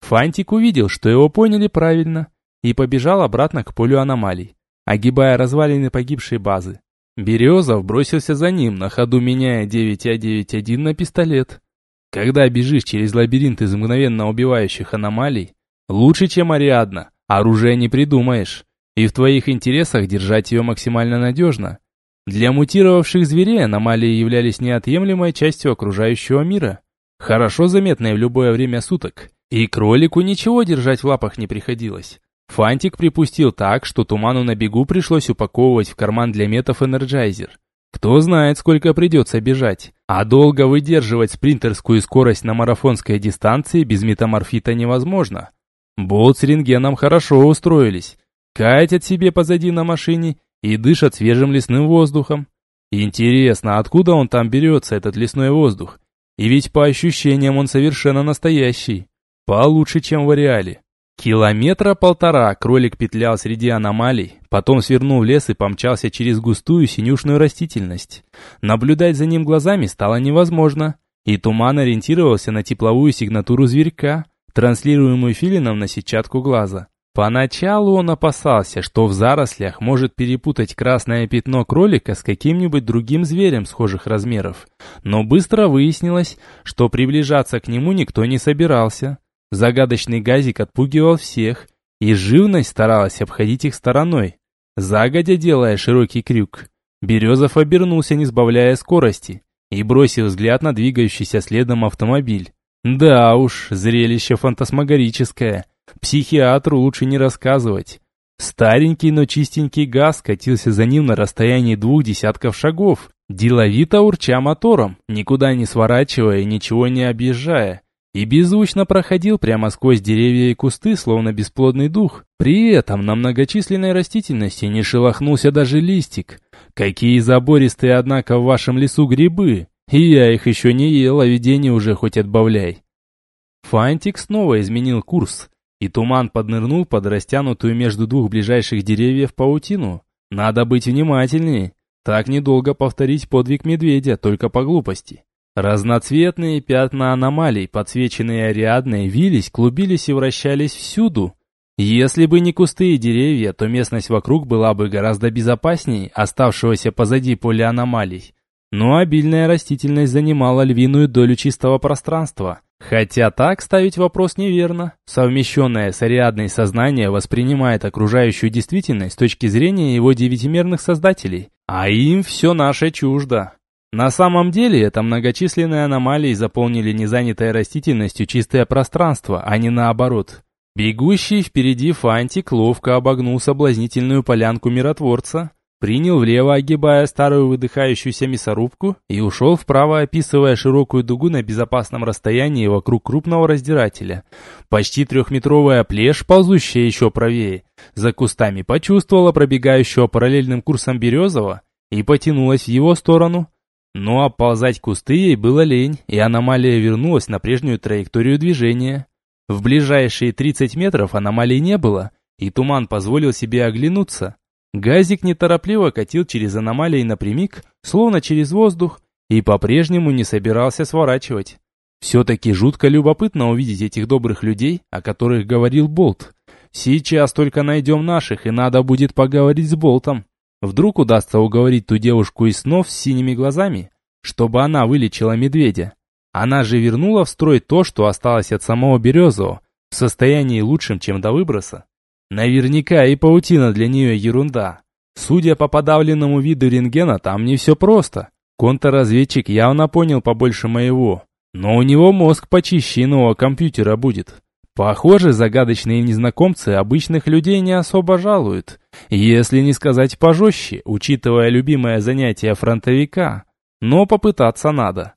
A: Фантик увидел, что его поняли правильно, и побежал обратно к полю аномалий, огибая развалины погибшей базы. Березов бросился за ним, на ходу меняя 9А91 на пистолет. Когда бежишь через лабиринт из мгновенно убивающих аномалий, лучше, чем Ариадна, оружие не придумаешь, и в твоих интересах держать ее максимально надежно. Для мутировавших зверей аномалии являлись неотъемлемой частью окружающего мира, хорошо заметной в любое время суток. И кролику ничего держать в лапах не приходилось. Фантик припустил так, что туману на бегу пришлось упаковывать в карман для метов энерджайзер. Кто знает, сколько придется бежать. А долго выдерживать спринтерскую скорость на марафонской дистанции без метаморфита невозможно. Болт с рентгеном хорошо устроились. Катят себе позади на машине и дышат свежим лесным воздухом. Интересно, откуда он там берется, этот лесной воздух? И ведь по ощущениям он совершенно настоящий. Получше, чем в ареале. Километра полтора кролик петлял среди аномалий, потом свернул в лес и помчался через густую синюшную растительность. Наблюдать за ним глазами стало невозможно, и туман ориентировался на тепловую сигнатуру зверька, транслируемую филином на сетчатку глаза. Поначалу он опасался, что в зарослях может перепутать красное пятно кролика с каким-нибудь другим зверем схожих размеров. Но быстро выяснилось, что приближаться к нему никто не собирался. Загадочный газик отпугивал всех, и живность старалась обходить их стороной, загодя делая широкий крюк. Березов обернулся, не сбавляя скорости, и бросил взгляд на двигающийся следом автомобиль. Да уж, зрелище фантасмагорическое – Психиатру лучше не рассказывать. Старенький, но чистенький газ катился за ним на расстоянии двух десятков шагов, деловито урча мотором, никуда не сворачивая и ничего не объезжая, и беззвучно проходил прямо сквозь деревья и кусты, словно бесплодный дух. При этом на многочисленной растительности не шелохнулся даже листик. Какие забористые, однако, в вашем лесу грибы! И я их еще не ел, а видение уже хоть отбавляй. Фантик снова изменил курс, и туман поднырнул под растянутую между двух ближайших деревьев паутину. Надо быть внимательнее. Так недолго повторить подвиг медведя, только по глупости. Разноцветные пятна аномалий, подсвеченные Ариадной, вились, клубились и вращались всюду. Если бы не кусты и деревья, то местность вокруг была бы гораздо безопаснее оставшегося позади поля аномалий. Но обильная растительность занимала львиную долю чистого пространства – Хотя так ставить вопрос неверно. Совмещенное с Ариадной сознание воспринимает окружающую действительность с точки зрения его девятимерных создателей, а им все наше чуждо. На самом деле это многочисленные аномалии заполнили незанятое растительностью чистое пространство, а не наоборот. Бегущий впереди фантик ловко обогнул соблазнительную полянку миротворца, принял влево, огибая старую выдыхающуюся мясорубку, и ушел вправо, описывая широкую дугу на безопасном расстоянии вокруг крупного раздирателя. Почти трехметровая плешь, ползущая еще правее, за кустами почувствовала пробегающего параллельным курсом Березова и потянулась в его сторону. Но оползать кусты ей было лень, и аномалия вернулась на прежнюю траекторию движения. В ближайшие 30 метров аномалии не было, и туман позволил себе оглянуться. Газик неторопливо катил через аномалии напрямик, словно через воздух, и по-прежнему не собирался сворачивать. Все-таки жутко любопытно увидеть этих добрых людей, о которых говорил Болт. Сейчас только найдем наших, и надо будет поговорить с Болтом. Вдруг удастся уговорить ту девушку из снов с синими глазами, чтобы она вылечила медведя. Она же вернула в строй то, что осталось от самого Березового, в состоянии лучшем, чем до выброса. Наверняка и паутина для нее ерунда. Судя по подавленному виду рентгена, там не все просто. Контрразведчик явно понял побольше моего. Но у него мозг почище иного компьютера будет. Похоже, загадочные незнакомцы обычных людей не особо жалуют. Если не сказать пожестче, учитывая любимое занятие фронтовика. Но попытаться надо.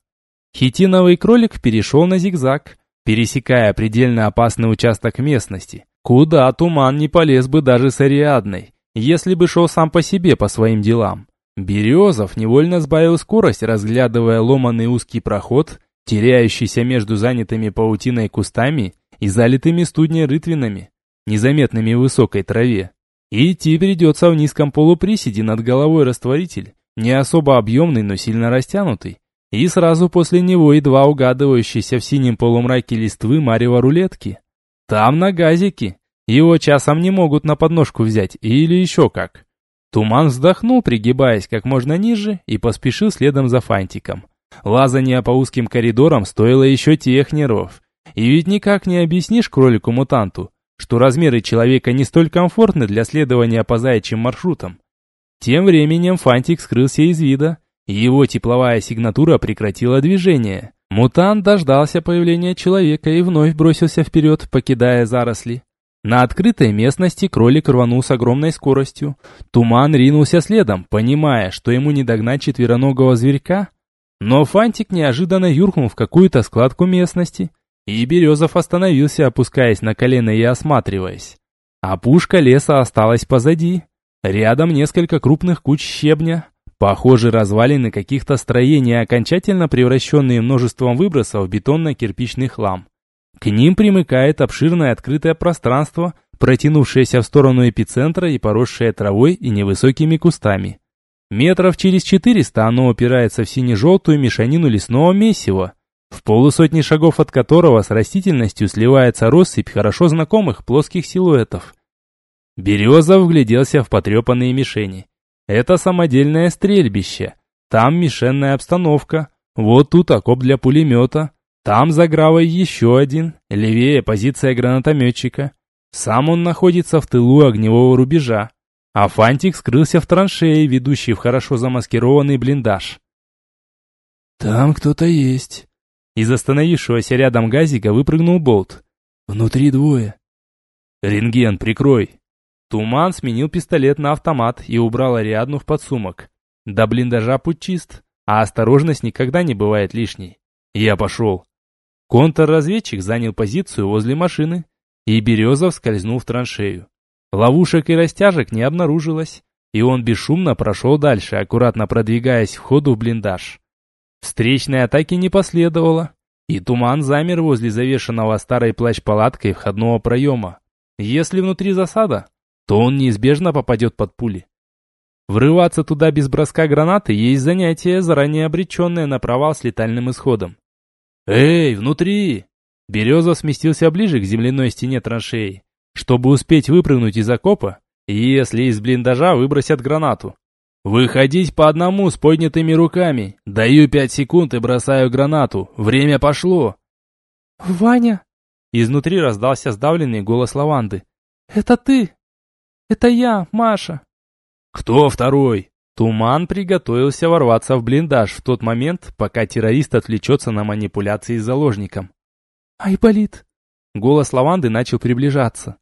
A: Хитиновый кролик перешел на зигзаг, пересекая предельно опасный участок местности. Куда туман не полез бы даже с Ариадной, если бы шел сам по себе по своим делам. Березов невольно сбавил скорость, разглядывая ломанный узкий проход, теряющийся между занятыми паутиной кустами и залитыми студней рытвинами, незаметными в высокой траве. Идти придется в низком полуприседе над головой растворитель, не особо объемный, но сильно растянутый, и сразу после него едва угадывающийся в синем полумраке листвы марево рулетки. Там на газике. Его часом не могут на подножку взять, или еще как. Туман вздохнул, пригибаясь как можно ниже, и поспешил следом за фантиком. Лазание по узким коридорам стоило еще тех нервов. И ведь никак не объяснишь кролику-мутанту, что размеры человека не столь комфортны для следования по заячьим маршрутам. Тем временем Фантик скрылся из вида, и его тепловая сигнатура прекратила движение. Мутант дождался появления человека и вновь бросился вперед, покидая заросли. На открытой местности кролик рванул с огромной скоростью. Туман ринулся следом, понимая, что ему не догнать четвероногого зверька. Но Фантик неожиданно юркнул в какую-то складку местности, и Березов остановился, опускаясь на колено и осматриваясь. А пушка леса осталась позади. Рядом несколько крупных куч щебня. Похоже, развалины каких-то строений, окончательно превращенные множеством выбросов в бетонно-кирпичный хлам. К ним примыкает обширное открытое пространство, протянувшееся в сторону эпицентра и поросшее травой и невысокими кустами. Метров через 400 оно упирается в сине-желтую мешанину лесного месива, в полусотни шагов от которого с растительностью сливается россыпь хорошо знакомых плоских силуэтов. Береза вгляделся в потрепанные мишени. Это самодельное стрельбище. Там мишенная обстановка. Вот тут окоп для пулемета. Там за гравой еще один, левее позиция гранатометчика. Сам он находится в тылу огневого рубежа, а Фантик скрылся в траншее, ведущей в хорошо замаскированный блиндаж.
B: «Там кто-то есть».
A: Из остановившегося рядом газика выпрыгнул болт.
B: «Внутри двое».
A: «Рентген, прикрой». Туман сменил пистолет на автомат и убрал Ариадну в подсумок. До блиндажа путь чист, а осторожность никогда не бывает лишней. Я пошел. Контрразведчик занял позицию возле машины, и Березов скользнул в траншею. Ловушек и растяжек не обнаружилось, и он бесшумно прошел дальше, аккуратно продвигаясь в ходу в блиндаж. Встречной атаки не последовало, и туман замер возле завешенного старой плащ-палаткой входного проема. Если внутри засада, то он неизбежно попадет под пули. Врываться туда без броска гранаты есть занятие, заранее обреченное на провал с летальным исходом. «Эй, внутри!» Береза сместился ближе к земляной стене траншеи, чтобы успеть выпрыгнуть из окопа, если из блиндажа выбросят гранату. «Выходить по одному с поднятыми руками. Даю пять секунд и бросаю гранату. Время пошло!»
C: «Ваня!»
A: Изнутри раздался сдавленный голос лаванды.
C: «Это ты! Это я, Маша!»
A: «Кто второй?» Туман приготовился ворваться в блиндаж в тот момент, пока террорист отвлечется на манипуляции с заложником.
C: «Айболит!»
A: Голос лаванды начал приближаться.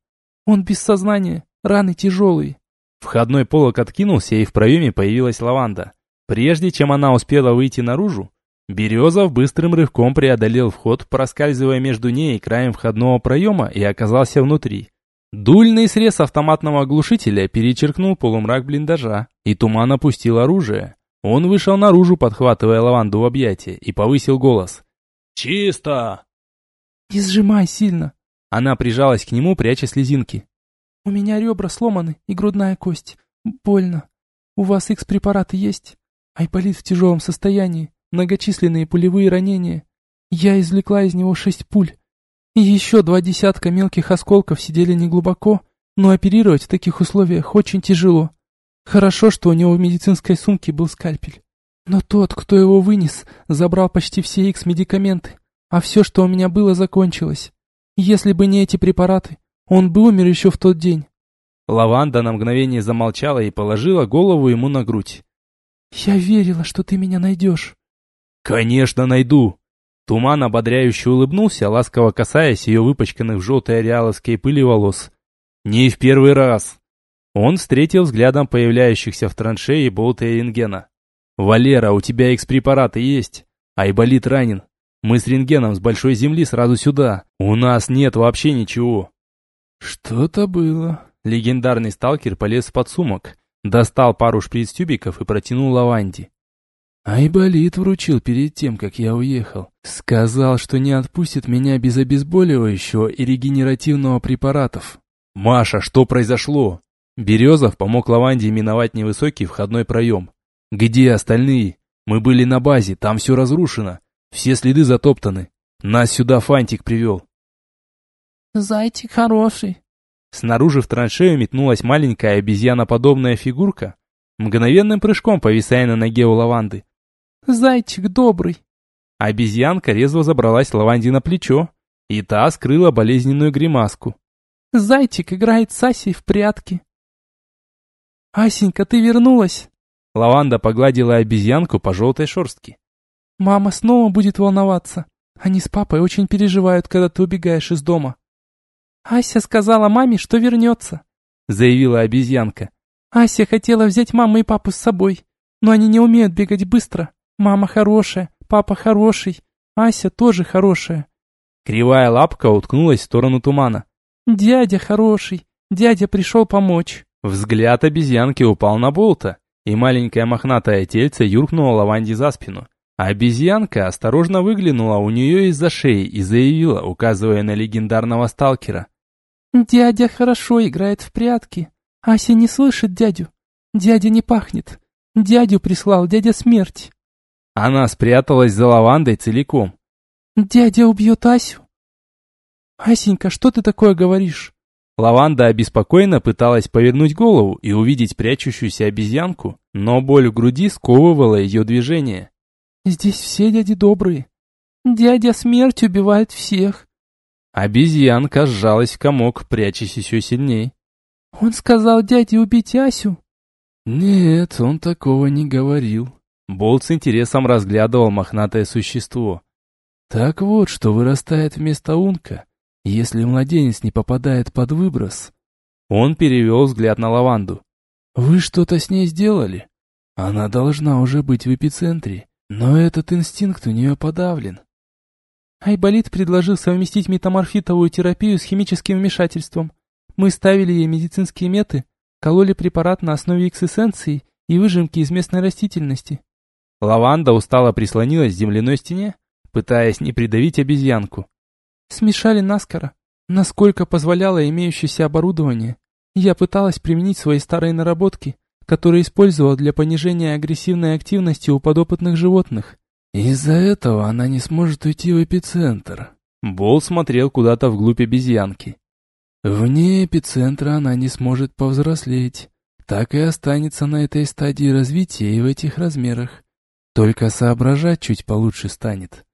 C: «Он без сознания, раны тяжелые».
A: Входной полок откинулся, и в проеме появилась лаванда. Прежде чем она успела выйти наружу, Березов быстрым рывком преодолел вход, проскальзывая между ней и краем входного проема, и оказался внутри. Дульный срез автоматного глушителя перечеркнул полумрак блиндажа, и туман опустил оружие. Он вышел наружу, подхватывая лаванду в объятия, и повысил голос. «Чисто!»
C: «Не сжимай сильно!»
A: Она прижалась к нему, пряча слезинки.
C: «У меня ребра сломаны и грудная кость. Больно. У вас X-препараты есть? Айполит в тяжелом состоянии, многочисленные пулевые ранения. Я извлекла из него шесть пуль. И еще два десятка мелких осколков сидели неглубоко, но оперировать в таких условиях очень тяжело. Хорошо, что у него в медицинской сумке был скальпель. Но тот, кто его вынес, забрал почти все X-медикаменты, а все, что у меня было, закончилось. Если бы не эти препараты, он бы умер еще в тот день.
A: Лаванда на мгновение замолчала и положила голову ему на грудь.
C: «Я верила, что ты меня найдешь».
A: «Конечно найду!» Туман ободряюще улыбнулся, ласково касаясь ее выпачканных в желтой ареаловской пыли волос. «Не в первый раз!» Он встретил взглядом появляющихся в траншеи болта и рентгена. «Валера, у тебя экспрепараты есть? Айболит ранен. Мы с рентгеном с большой земли сразу сюда. У нас нет вообще ничего».
B: «Что-то было».
A: Легендарный сталкер полез в подсумок, достал пару шприц-тюбиков и протянул лаванде.
B: Айболит вручил перед тем, как я уехал. Сказал, что не отпустит меня без обезболивающего и регенеративного препаратов.
A: «Маша, что произошло?» Березов помог Лаванде миновать невысокий входной проем. «Где остальные? Мы были на базе, там все разрушено. Все следы затоптаны. Нас сюда Фантик привел».
C: «Зайчик хороший».
A: Снаружи в траншею метнулась маленькая обезьяноподобная фигурка, мгновенным прыжком повисая на ноге у лаванды.
C: Зайчик добрый.
A: Обезьянка резво забралась лаванде на плечо, и та скрыла болезненную гримаску.
C: Зайчик играет с Асей в прятки. «Асенька, ты вернулась?»
A: Лаванда погладила обезьянку по желтой шерстке.
C: «Мама снова будет волноваться. Они с папой очень переживают, когда ты убегаешь из дома». «Ася сказала маме, что вернется», —
A: заявила обезьянка.
C: «Ася хотела взять маму и папу с собой, но они не умеют бегать быстро. Мама хорошая, папа хороший, Ася тоже хорошая».
A: Кривая лапка уткнулась в сторону тумана.
C: «Дядя хороший, дядя пришел помочь».
A: Взгляд обезьянки упал на Болта, и маленькое мохнатое тельце юркнуло лаванде за спину. Обезьянка осторожно выглянула у нее из-за шеи и заявила, указывая на легендарного сталкера.
C: «Дядя хорошо играет в прятки. Ася не слышит дядю. Дядя не пахнет. Дядю прислал дядя смерть».
A: Она спряталась за лавандой целиком.
C: «Дядя убьет Асю». «Асенька, что ты такое говоришь?»
A: Лаванда обеспокоенно пыталась повернуть голову и увидеть прячущуюся обезьянку, но боль в груди сковывала ее движение.
C: «Здесь все дяди добрые. Дядя смерть убивает всех».
A: Обезьянка сжалась в комок, прячась еще сильней.
C: «Он сказал дяде убить Асю?»
B: «Нет, он такого не говорил».
A: Болт с интересом разглядывал мохнатое существо.
B: «Так вот, что вырастает вместо унка если младенец не попадает под выброс.
A: Он перевел взгляд на лаванду.
B: Вы что-то с ней сделали? Она должна уже быть в эпицентре, но этот инстинкт у нее подавлен.
C: Айболит предложил совместить метаморфитовую терапию с химическим вмешательством. Мы ставили ей медицинские меты, кололи препарат на основе эксэссенции и выжимки из местной растительности.
A: Лаванда устало прислонилась к земляной стене, пытаясь не придавить обезьянку.
C: Смешали наскоро, насколько позволяло имеющееся оборудование. Я пыталась применить свои старые наработки, которые использовала для понижения агрессивной активности у подопытных животных.
B: Из-за этого она не сможет уйти в эпицентр.
A: Бол смотрел куда-то вглубь обезьянки.
B: Вне эпицентра она не сможет повзрослеть. Так и останется на этой стадии развития и в этих размерах. Только соображать чуть получше станет.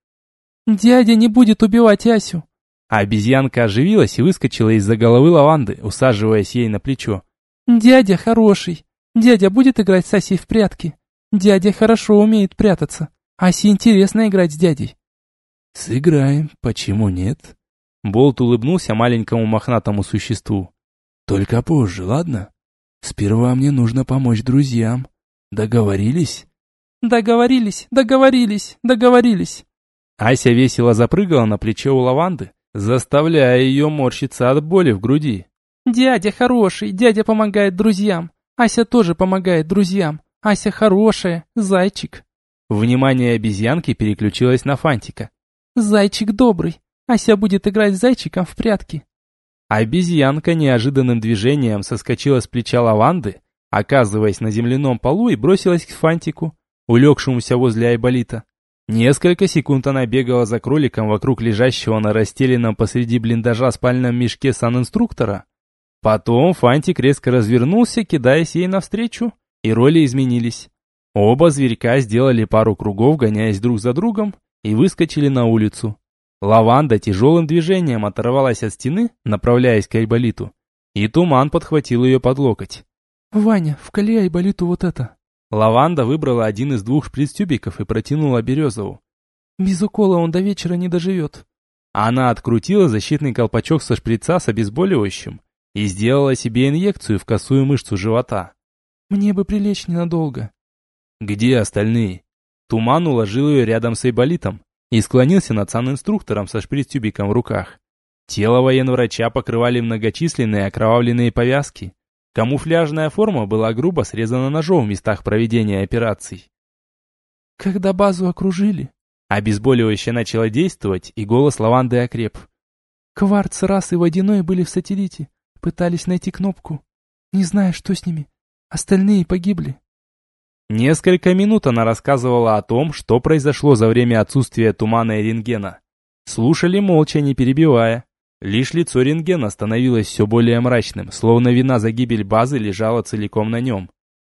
C: «Дядя не будет убивать Асю!»
A: А обезьянка оживилась и выскочила из-за головы лаванды, усаживаясь ей на плечо.
C: «Дядя хороший. Дядя будет играть с Асей в прятки. Дядя хорошо умеет прятаться. Асе интересно играть с дядей».
B: «Сыграем, почему нет?»
A: Болт улыбнулся маленькому мохнатому существу.
B: «Только позже, ладно? Сперва мне нужно помочь друзьям. Договорились?»
C: «Договорились, договорились, договорились».
A: Ася весело запрыгала на плечо у лаванды, заставляя ее морщиться от боли в груди.
C: «Дядя хороший, дядя помогает друзьям. Ася тоже помогает друзьям. Ася хорошая, зайчик».
A: Внимание обезьянки переключилось на Фантика.
C: «Зайчик добрый. Ася будет играть с зайчиком в прятки».
A: Обезьянка неожиданным движением соскочила с плеча лаванды, оказываясь на земляном полу и бросилась к Фантику, улегшемуся возле Айболита. Несколько секунд она бегала за кроликом вокруг лежащего на расстеленном посреди блиндажа спальном мешке санинструктора. Потом Фантик резко развернулся, кидаясь ей навстречу, и роли изменились. Оба зверька сделали пару кругов, гоняясь друг за другом, и выскочили на улицу. Лаванда тяжелым движением оторвалась от стены, направляясь к Айболиту, и туман подхватил ее под локоть.
C: «Ваня, вкали Айболиту вот это!»
A: Лаванда выбрала один из двух шприц-тюбиков и протянула Березову.
C: «Без укола он до вечера не доживет».
A: Она открутила защитный колпачок со шприца с обезболивающим и сделала себе инъекцию в косую мышцу живота.
C: «Мне бы прилечь ненадолго».
A: «Где остальные?» Туман уложил ее рядом с Айболитом и склонился над санинструктором со шприц-тюбиком в руках. Тело военврача покрывали многочисленные окровавленные повязки, Камуфляжная форма была грубо срезана ножом в местах проведения операций.
C: Когда базу окружили,
A: обезболивающее начало действовать, и голос лаванды окреп.
C: Кварц, раз и водяной были в сателлите, пытались найти кнопку. Не знаю, что с ними. Остальные погибли.
A: Несколько минут она рассказывала о том, что произошло за время отсутствия тумана и рентгена. Слушали молча, не перебивая. Лишь лицо рентгена становилось все более мрачным, словно вина за гибель базы лежала целиком на нем.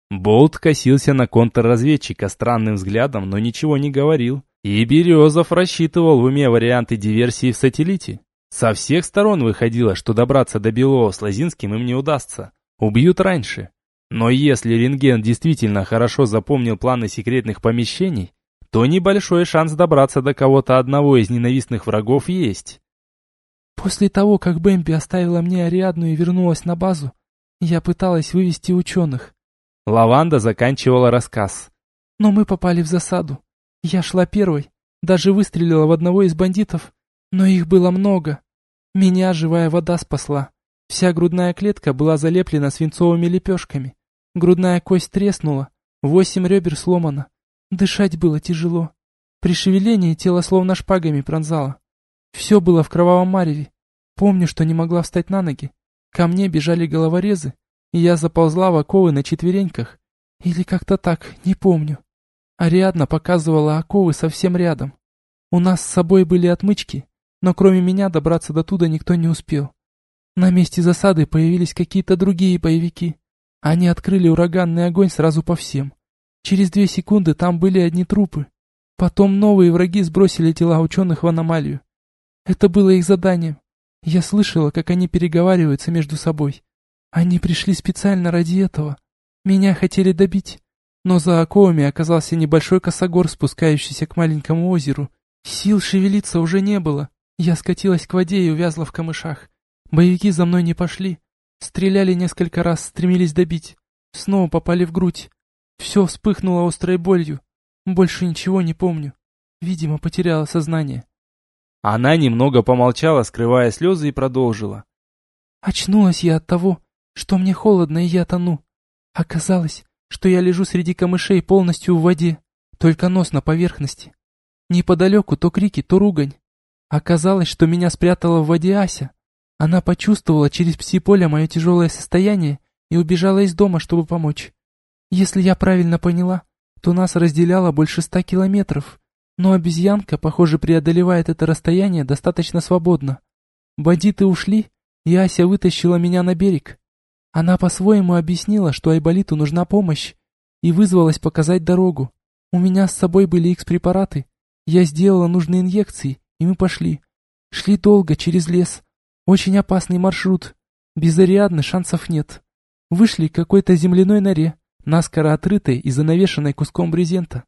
A: Болт косился на контрразведчика странным взглядом, но ничего не говорил. И Березов рассчитывал в уме варианты диверсии в сателлите. Со всех сторон выходило, что добраться до Белого с Лозинским им не удастся. Убьют раньше. Но если рентген действительно хорошо запомнил планы секретных помещений, то небольшой шанс добраться до кого-то одного из ненавистных врагов есть.
C: После того, как Бэмби оставила мне Ариадну и вернулась на базу, я пыталась вывести ученых.
A: Лаванда заканчивала рассказ.
C: Но мы попали в засаду. Я шла первой, даже выстрелила в одного из бандитов, но их было много. Меня живая вода спасла. Вся грудная клетка была залеплена свинцовыми лепешками. Грудная кость треснула, восемь ребер сломано. Дышать было тяжело. При шевелении тело словно шпагами пронзало. Все было в кровавом мареве. Помню, что не могла встать на ноги. Ко мне бежали головорезы, и я заползла в оковы на четвереньках. Или как-то так, не помню. Ариадна показывала оковы совсем рядом. У нас с собой были отмычки, но кроме меня добраться до туда никто не успел. На месте засады появились какие-то другие боевики. Они открыли ураганный огонь сразу по всем. Через две секунды там были одни трупы. Потом новые враги сбросили тела ученых в аномалию. Это было их заданием. Я слышала, как они переговариваются между собой. Они пришли специально ради этого. Меня хотели добить. Но за оковами оказался небольшой косогор, спускающийся к маленькому озеру. Сил шевелиться уже не было. Я скатилась к воде и увязла в камышах. Боевики за мной не пошли. Стреляли несколько раз, стремились добить. Снова попали в грудь. Все вспыхнуло острой болью. Больше ничего не помню. Видимо, потеряла сознание.
A: Она немного помолчала, скрывая слезы, и продолжила.
C: Очнулась я от того, что мне холодно и я тону. Оказалось, что я лежу среди камышей полностью в воде, только нос на поверхности. Неподалеку то крики, то ругань. Оказалось, что меня спрятала в воде Ася. Она почувствовала через пси-поле мое тяжелое состояние и убежала из дома, чтобы помочь. Если я правильно поняла, то нас разделяло больше ста километров, но обезьянка, похоже, преодолевает это расстояние достаточно свободно. Бандиты ушли, и Ася вытащила меня на берег. Она по-своему объяснила, что Айболиту нужна помощь, и вызвалась показать дорогу. У меня с собой были X-препараты. Я сделала нужные инъекции, и мы пошли. Шли долго, через лес. Очень опасный маршрут. Без шансов нет. Вышли к какой-то земляной норе, наскоро отрытой и занавешенной куском брезента.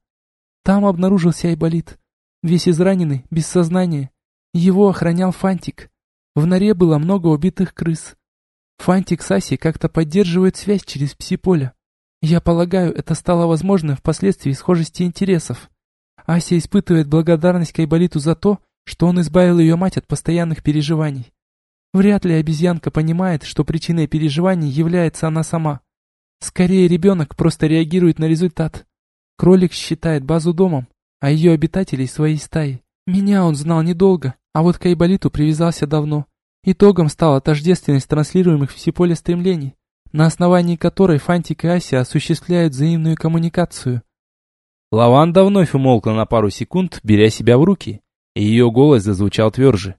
C: Там обнаружился Айболит, весь израненный, без сознания. Его охранял Фантик. В норе было много убитых крыс. Фантик с Асей как-то поддерживают связь через пси-поле. Я полагаю, это стало возможным впоследствии схожести интересов. Ася испытывает благодарность к Айболиту за то, что он избавил ее мать от постоянных переживаний. Вряд ли обезьянка понимает, что причиной переживаний является она сама. Скорее, ребенок просто реагирует на результат. Кролик считает базу домом, а ее обитателей своей стаей. Меня он знал недолго, а вот к Айболиту привязался давно. Итогом стала тождественность транслируемых в Сиполе стремлений, на основании которой Фантик и Ася осуществляют взаимную коммуникацию.
A: Лаванда вновь умолкла на пару секунд, беря себя в руки, и ее голос зазвучал тверже.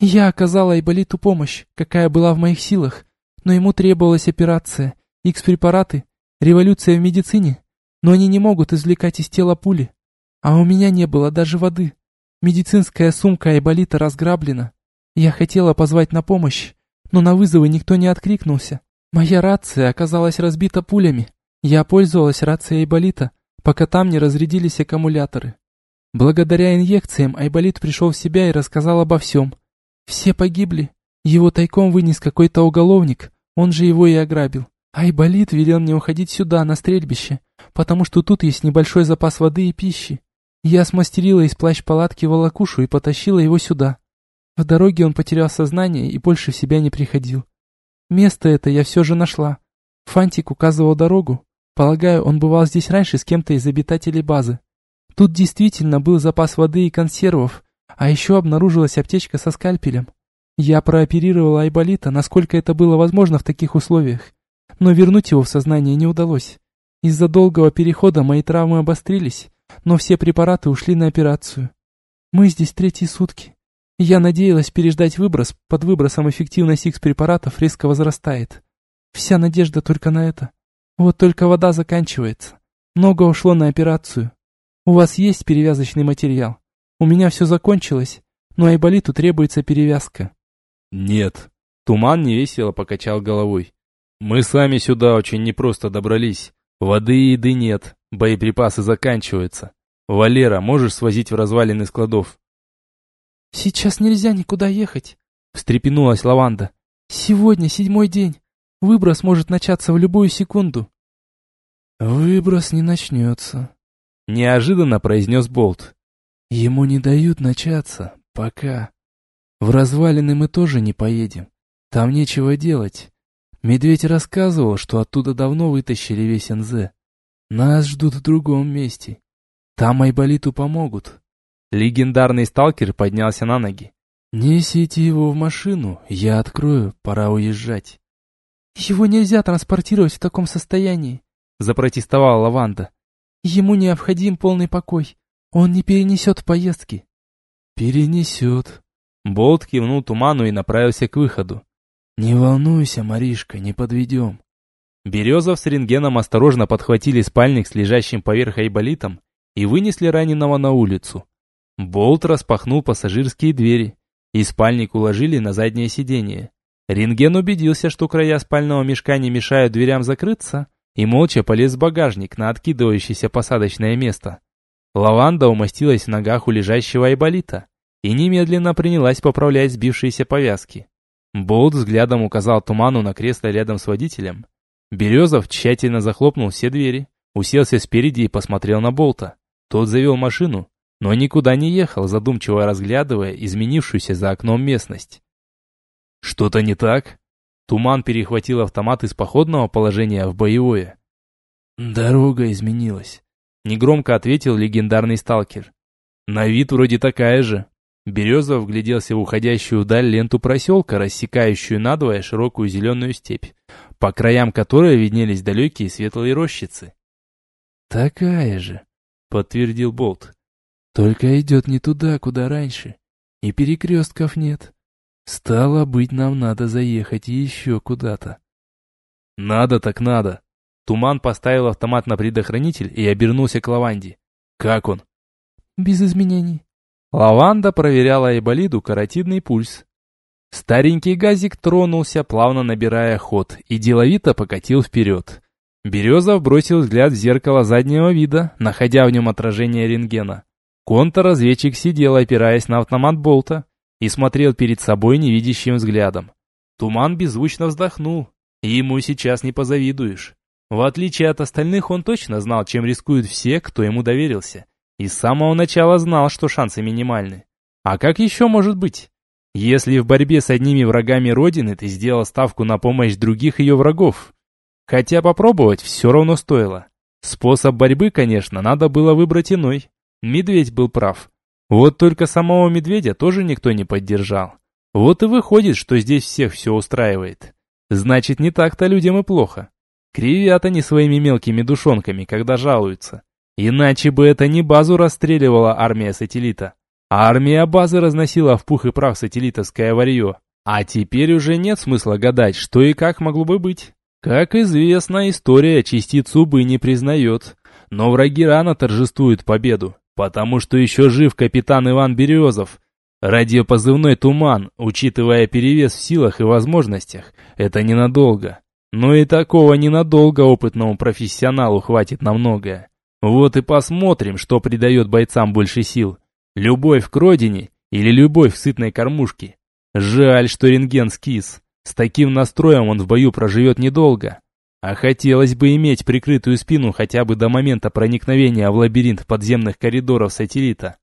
C: «Я оказала Айболиту помощь, какая была в моих силах, но ему требовалась операция, X-препараты, революция в медицине, но они не могут извлекать из тела пули. А у меня не было даже воды. Медицинская сумка Айболита разграблена. Я хотела позвать на помощь, но на вызовы никто не откликнулся. Моя рация оказалась разбита пулями. Я пользовалась рацией Айболита, пока там не разрядились аккумуляторы. Благодаря инъекциям Айболит пришел в себя и рассказал обо всем. Все погибли. Его тайком вынес какой-то уголовник, он же его и ограбил. Айболит велел мне уходить сюда, на стрельбище, потому что тут есть небольшой запас воды и пищи. Я смастерила из плащ-палатки волокушу и потащила его сюда. В дороге он потерял сознание и больше в себя не приходил. Место это я все же нашла. Фантик указывал дорогу. Полагаю, он бывал здесь раньше с кем-то из обитателей базы. Тут действительно был запас воды и консервов, а еще обнаружилась аптечка со скальпелем. Я прооперировала Айболита, насколько это было возможно в таких условиях. Но вернуть его в сознание не удалось. Из-за долгого перехода мои травмы обострились, но все препараты ушли на операцию. Мы здесь третьи сутки. Я надеялась переждать выброс, под выбросом эффективность X-препаратов резко возрастает. Вся надежда только на это. Вот только вода заканчивается. Много ушло на операцию. У вас есть перевязочный материал? У меня все закончилось, но Айболиту требуется перевязка.
A: Нет. Туман невесело покачал головой. Мы сами сюда очень непросто добрались. Воды и еды нет, боеприпасы заканчиваются. Валера, можешь свозить в развалины складов?»
C: «Сейчас нельзя никуда ехать», — встрепенулась Лаванда. «Сегодня седьмой день. Выброс может начаться в любую секунду».
B: «Выброс не начнется», — неожиданно произнес Болт. «Ему не дают начаться, пока. В развалины мы тоже не поедем. Там нечего делать. Медведь рассказывал, что оттуда давно вытащили весь НЗ. Нас ждут в другом месте. Там Айболиту помогут».
A: Легендарный сталкер поднялся на ноги.
B: «Несите его в машину, я открою, пора уезжать».
C: «Его нельзя транспортировать в таком состоянии», — запротестовала Лаванда. «Ему необходим полный покой. Он не перенесет поездки».
B: «Перенесет».
A: Болт кивнул туману и направился к выходу.
B: «Не волнуйся, Маришка, не подведем».
A: Березов с рентгеном осторожно подхватили спальник с лежащим поверх айболитом и вынесли раненого на улицу. Болт распахнул пассажирские двери, и спальник уложили на заднее сиденье. Рентген убедился, что края спального мешка не мешают дверям закрыться, и молча полез в багажник на откидывающееся посадочное место. Лаванда умостилась в ногах у лежащего айболита и немедленно принялась поправлять сбившиеся повязки. Болт взглядом указал туману на кресло рядом с водителем. Березов тщательно захлопнул все двери, уселся спереди и посмотрел на Болта. Тот завел машину, но никуда не ехал, задумчиво разглядывая изменившуюся за окном местность. «Что-то не так?» Туман перехватил автомат из походного положения в боевое.
B: «Дорога изменилась», —
A: негромко ответил легендарный сталкер. «На вид вроде такая же». Березов вгляделся в уходящую вдаль ленту проселка, рассекающую надвое широкую зеленую степь, по краям которой виднелись далекие светлые рощицы.
B: «Такая же», — подтвердил Болт. «Только идет не туда, куда раньше, и перекрестков нет. Стало быть, нам надо заехать еще куда-то».
A: «Надо так надо». Туман поставил автомат на предохранитель и обернулся к Лаванде. «Как он?»
C: «Без изменений».
A: Лаванда проверяла Айболиду каротидный пульс. Старенький газик тронулся, плавно набирая ход, и деловито покатил вперед. Березов бросил взгляд в зеркало заднего вида, находя в нем отражение рентгена. Контрразведчик сидел, опираясь на автомат болта, и смотрел перед собой невидящим взглядом. Туман беззвучно вздохнул, и ему сейчас не позавидуешь. В отличие от остальных, он точно знал, чем рискуют все, кто ему доверился. И с самого начала знал, что шансы минимальны. А как еще может быть? Если в борьбе с одними врагами Родины ты сделал ставку на помощь других ее врагов, Хотя попробовать все равно стоило. Способ борьбы, конечно, надо было выбрать иной. Медведь был прав. Вот только самого медведя тоже никто не поддержал. Вот и выходит, что здесь всех все устраивает. Значит, не так-то людям и плохо. Кривят они своими мелкими душонками, когда жалуются. Иначе бы это не базу расстреливала армия сателлита, а армия базы разносила в пух и прах сателлитовское варье. А теперь уже нет смысла гадать, что и как могло бы быть. Как известно, история частицу бы не признает, но враги рано торжествуют победу, потому что еще жив капитан Иван Березов. Радиопозывной «Туман», учитывая перевес в силах и возможностях, это ненадолго. Но и такого ненадолго опытному профессионалу хватит на многое. Вот и посмотрим, что придает бойцам больше сил. Любовь к родине или любовь к сытной кормушке. Жаль, что рентген скис. С таким настроем он в бою проживет недолго. А хотелось бы иметь прикрытую спину хотя бы до момента проникновения в лабиринт подземных коридоров сателлита.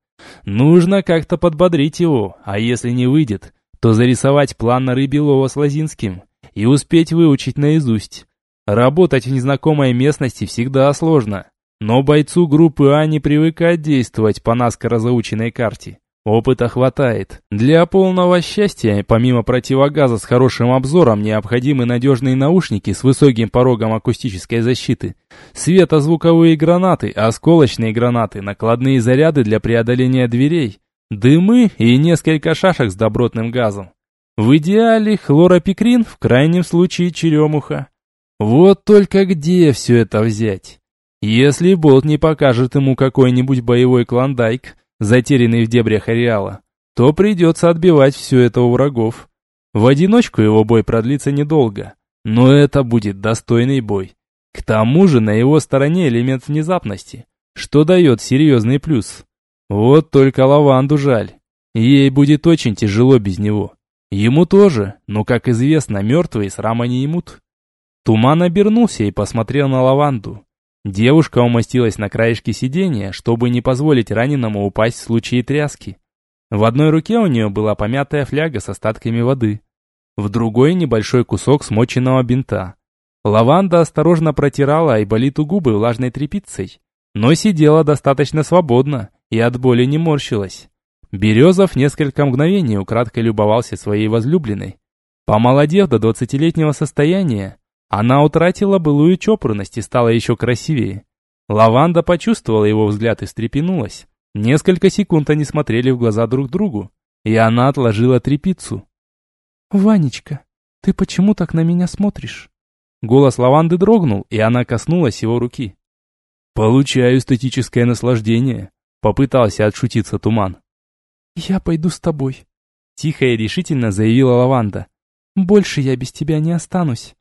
A: Нужно как-то подбодрить его, а если не выйдет, то зарисовать план на Рыбелова с Лозинским и успеть выучить наизусть. Работать в незнакомой местности всегда сложно, но бойцу группы А не привыкать действовать по наскоро заученной карте. Опыта хватает. Для полного счастья, помимо противогаза с хорошим обзором, необходимы надежные наушники с высоким порогом акустической защиты, светозвуковые гранаты, осколочные гранаты, накладные заряды для преодоления дверей, дымы и несколько шашек с добротным газом. В идеале хлоропикрин, в крайнем случае черемуха. Вот только где все это взять? Если болт не покажет ему какой-нибудь боевой клондайк, затерянный в дебрях ареала, то придется отбивать все это у врагов. В одиночку его бой продлится недолго, Но это будет достойный бой. К тому же на его стороне элемент внезапности, что дает серьезный плюс. Вот только лаванду жаль. Ей будет очень тяжело без него. Ему тоже, но, как известно, мертвые срама не имут. Туман обернулся и посмотрел на лаванду. Девушка умостилась на краешке сиденья, чтобы не позволить раненому упасть в случае тряски. В одной руке у нее была помятая фляга с остатками воды. В другой небольшой кусок смоченного бинта. Лаванда осторожно протирала Айболиту губы влажной тряпицей, но сидела достаточно свободно и от боли не морщилась. Березов несколько мгновений украдкой любовался своей возлюбленной. Помолодев до двадцатилетнего состояния, она утратила былую чопорность и стала еще красивее. Лаванда почувствовала его взгляд и встрепенулась. Несколько секунд они смотрели в глаза друг другу, и она отложила трепицу.
C: «Ванечка, ты почему так на меня смотришь?»
A: Голос лаванды дрогнул, и она коснулась его руки. «Получаю эстетическое наслаждение», — попытался отшутиться туман.
C: «Я пойду с тобой», —
A: тихо и решительно заявила Лаванда.
C: «Больше я без тебя не останусь».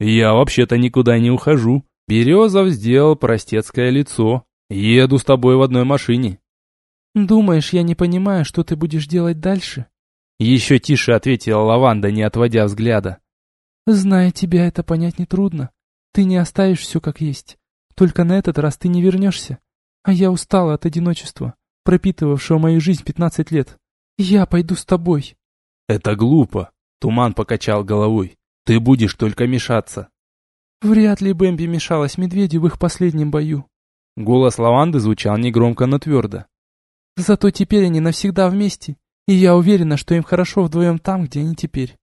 A: «Я вообще-то никуда не ухожу». Березов сделал простецкое лицо. «Еду с тобой в одной машине».
C: «Думаешь, я не понимаю, что ты будешь делать дальше?»
A: Еще тише ответила Лаванда, не отводя взгляда.
C: «Зная тебя, это понять нетрудно. Ты не оставишь все как есть. Только на этот раз ты не вернешься. А я устала от одиночества пропитывавшего мою жизнь пятнадцать лет. Я пойду с тобой.
A: Это глупо. Туман покачал головой. Ты будешь только мешаться.
C: Вряд ли Бэмби мешалась медведю в их последнем бою.
A: Голос лаванды звучал негромко, но твердо.
C: Зато теперь они навсегда вместе, и я уверена, что им хорошо вдвоем там, где они теперь.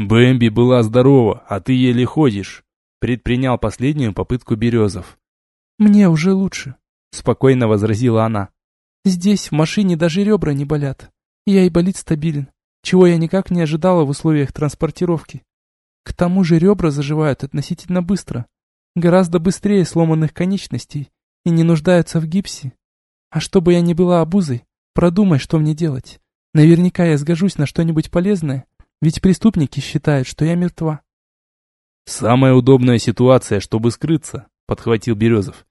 A: Бэмби была здорова, а ты еле ходишь. Предпринял последнюю попытку Березов.
C: Мне уже лучше,
A: спокойно возразила она.
C: Здесь, в машине, даже ребра не болят. Я и болит стабилен, чего я никак не ожидала в условиях транспортировки. К тому же ребра заживают относительно быстро, гораздо быстрее сломанных конечностей и не нуждаются в гипсе. А чтобы я не была обузой, продумай, что мне делать. Наверняка я сгожусь на что-нибудь полезное, ведь преступники считают, что я мертва.
A: «Самая удобная ситуация, чтобы скрыться», — подхватил Березов.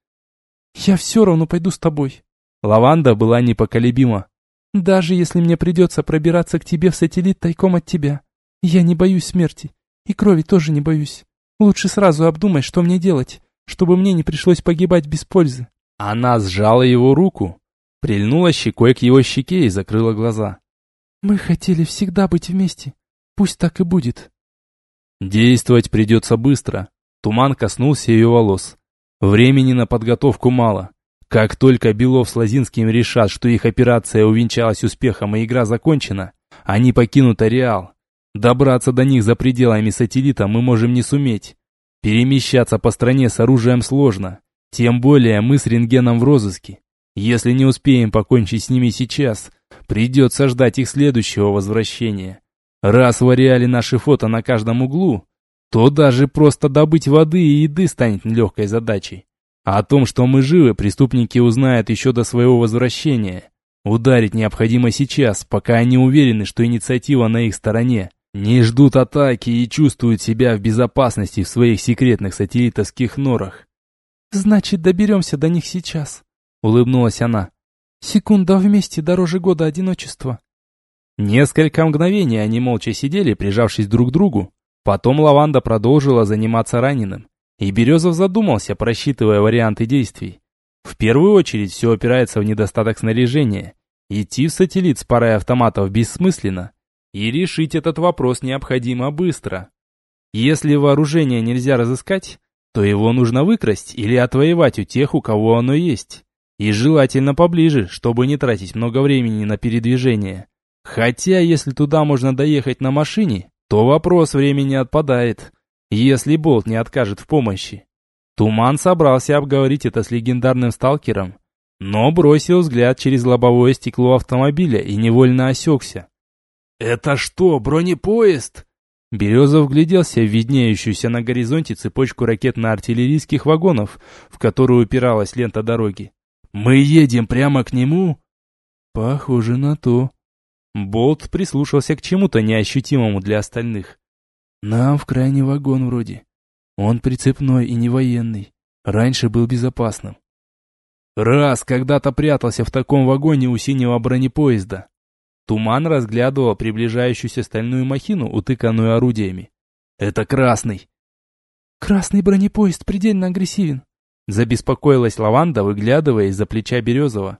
C: «Я все равно пойду с тобой»,
A: Лаванда была непоколебима.
C: «Даже если мне придется пробираться к тебе в сателлит тайком от тебя, я не боюсь смерти. И крови тоже не боюсь. Лучше сразу обдумай, что мне делать, чтобы мне не пришлось погибать без пользы».
A: Она сжала его руку, прильнула щекой к его щеке и закрыла глаза.
C: «Мы хотели всегда быть вместе. Пусть так и будет».
A: Действовать придется быстро. Туман коснулся ее волос. Времени на подготовку мало. Как только Белов с Лозинским решат, что их операция увенчалась успехом и игра закончена, они покинут ареал. Добраться до них за пределами сателлита мы можем не суметь. Перемещаться по стране с оружием сложно. Тем более мы с рентгеном в розыске. Если не успеем покончить с ними сейчас, придется ждать их следующего возвращения. Раз в ареале наши фото на каждом углу, то даже просто добыть воды и еды станет нелегкой задачей. А о том, что мы живы, преступники узнают еще до своего возвращения. Ударить необходимо сейчас, пока они уверены, что инициатива на их стороне. Не ждут атаки и чувствуют себя в безопасности в своих секретных сателлитовских норах.
C: «Значит, доберемся до них сейчас», — улыбнулась она. «Секунда вместе дороже года одиночества».
A: Несколько мгновений они молча сидели, прижавшись друг к другу. Потом Лаванда продолжила заниматься раненым. И Березов задумался, просчитывая варианты действий. В первую очередь все опирается в недостаток снаряжения. Идти в сателлит с парой автоматов бессмысленно. И решить этот вопрос необходимо быстро. Если вооружение нельзя разыскать, то его нужно выкрасть или отвоевать у тех, у кого оно есть. И желательно поближе, чтобы не тратить много времени на передвижение. Хотя, если туда можно доехать на машине, то вопрос времени отпадает если Болт не откажет в помощи. Туман собрался обговорить это с легендарным сталкером, но бросил взгляд через лобовое стекло автомобиля и невольно осекся. «Это что, бронепоезд?» Березов вгляделся в виднеющуюся на горизонте цепочку ракетно-артиллерийских вагонов, в которую упиралась лента дороги. «Мы едем прямо к нему?»
B: «Похоже на то».
A: Болт прислушался к чему-то неощутимому для остальных.
B: Нам в крайний вагон вроде. Он прицепной и не военный. Раньше был безопасным.
A: Раз когда-то прятался в таком вагоне у синего бронепоезда. Туман разглядывал приближающуюся стальную махину, утыканную орудиями. Это красный.
C: Красный бронепоезд предельно агрессивен.
A: Забеспокоилась Лаванда, выглядывая из-за плеча Березова.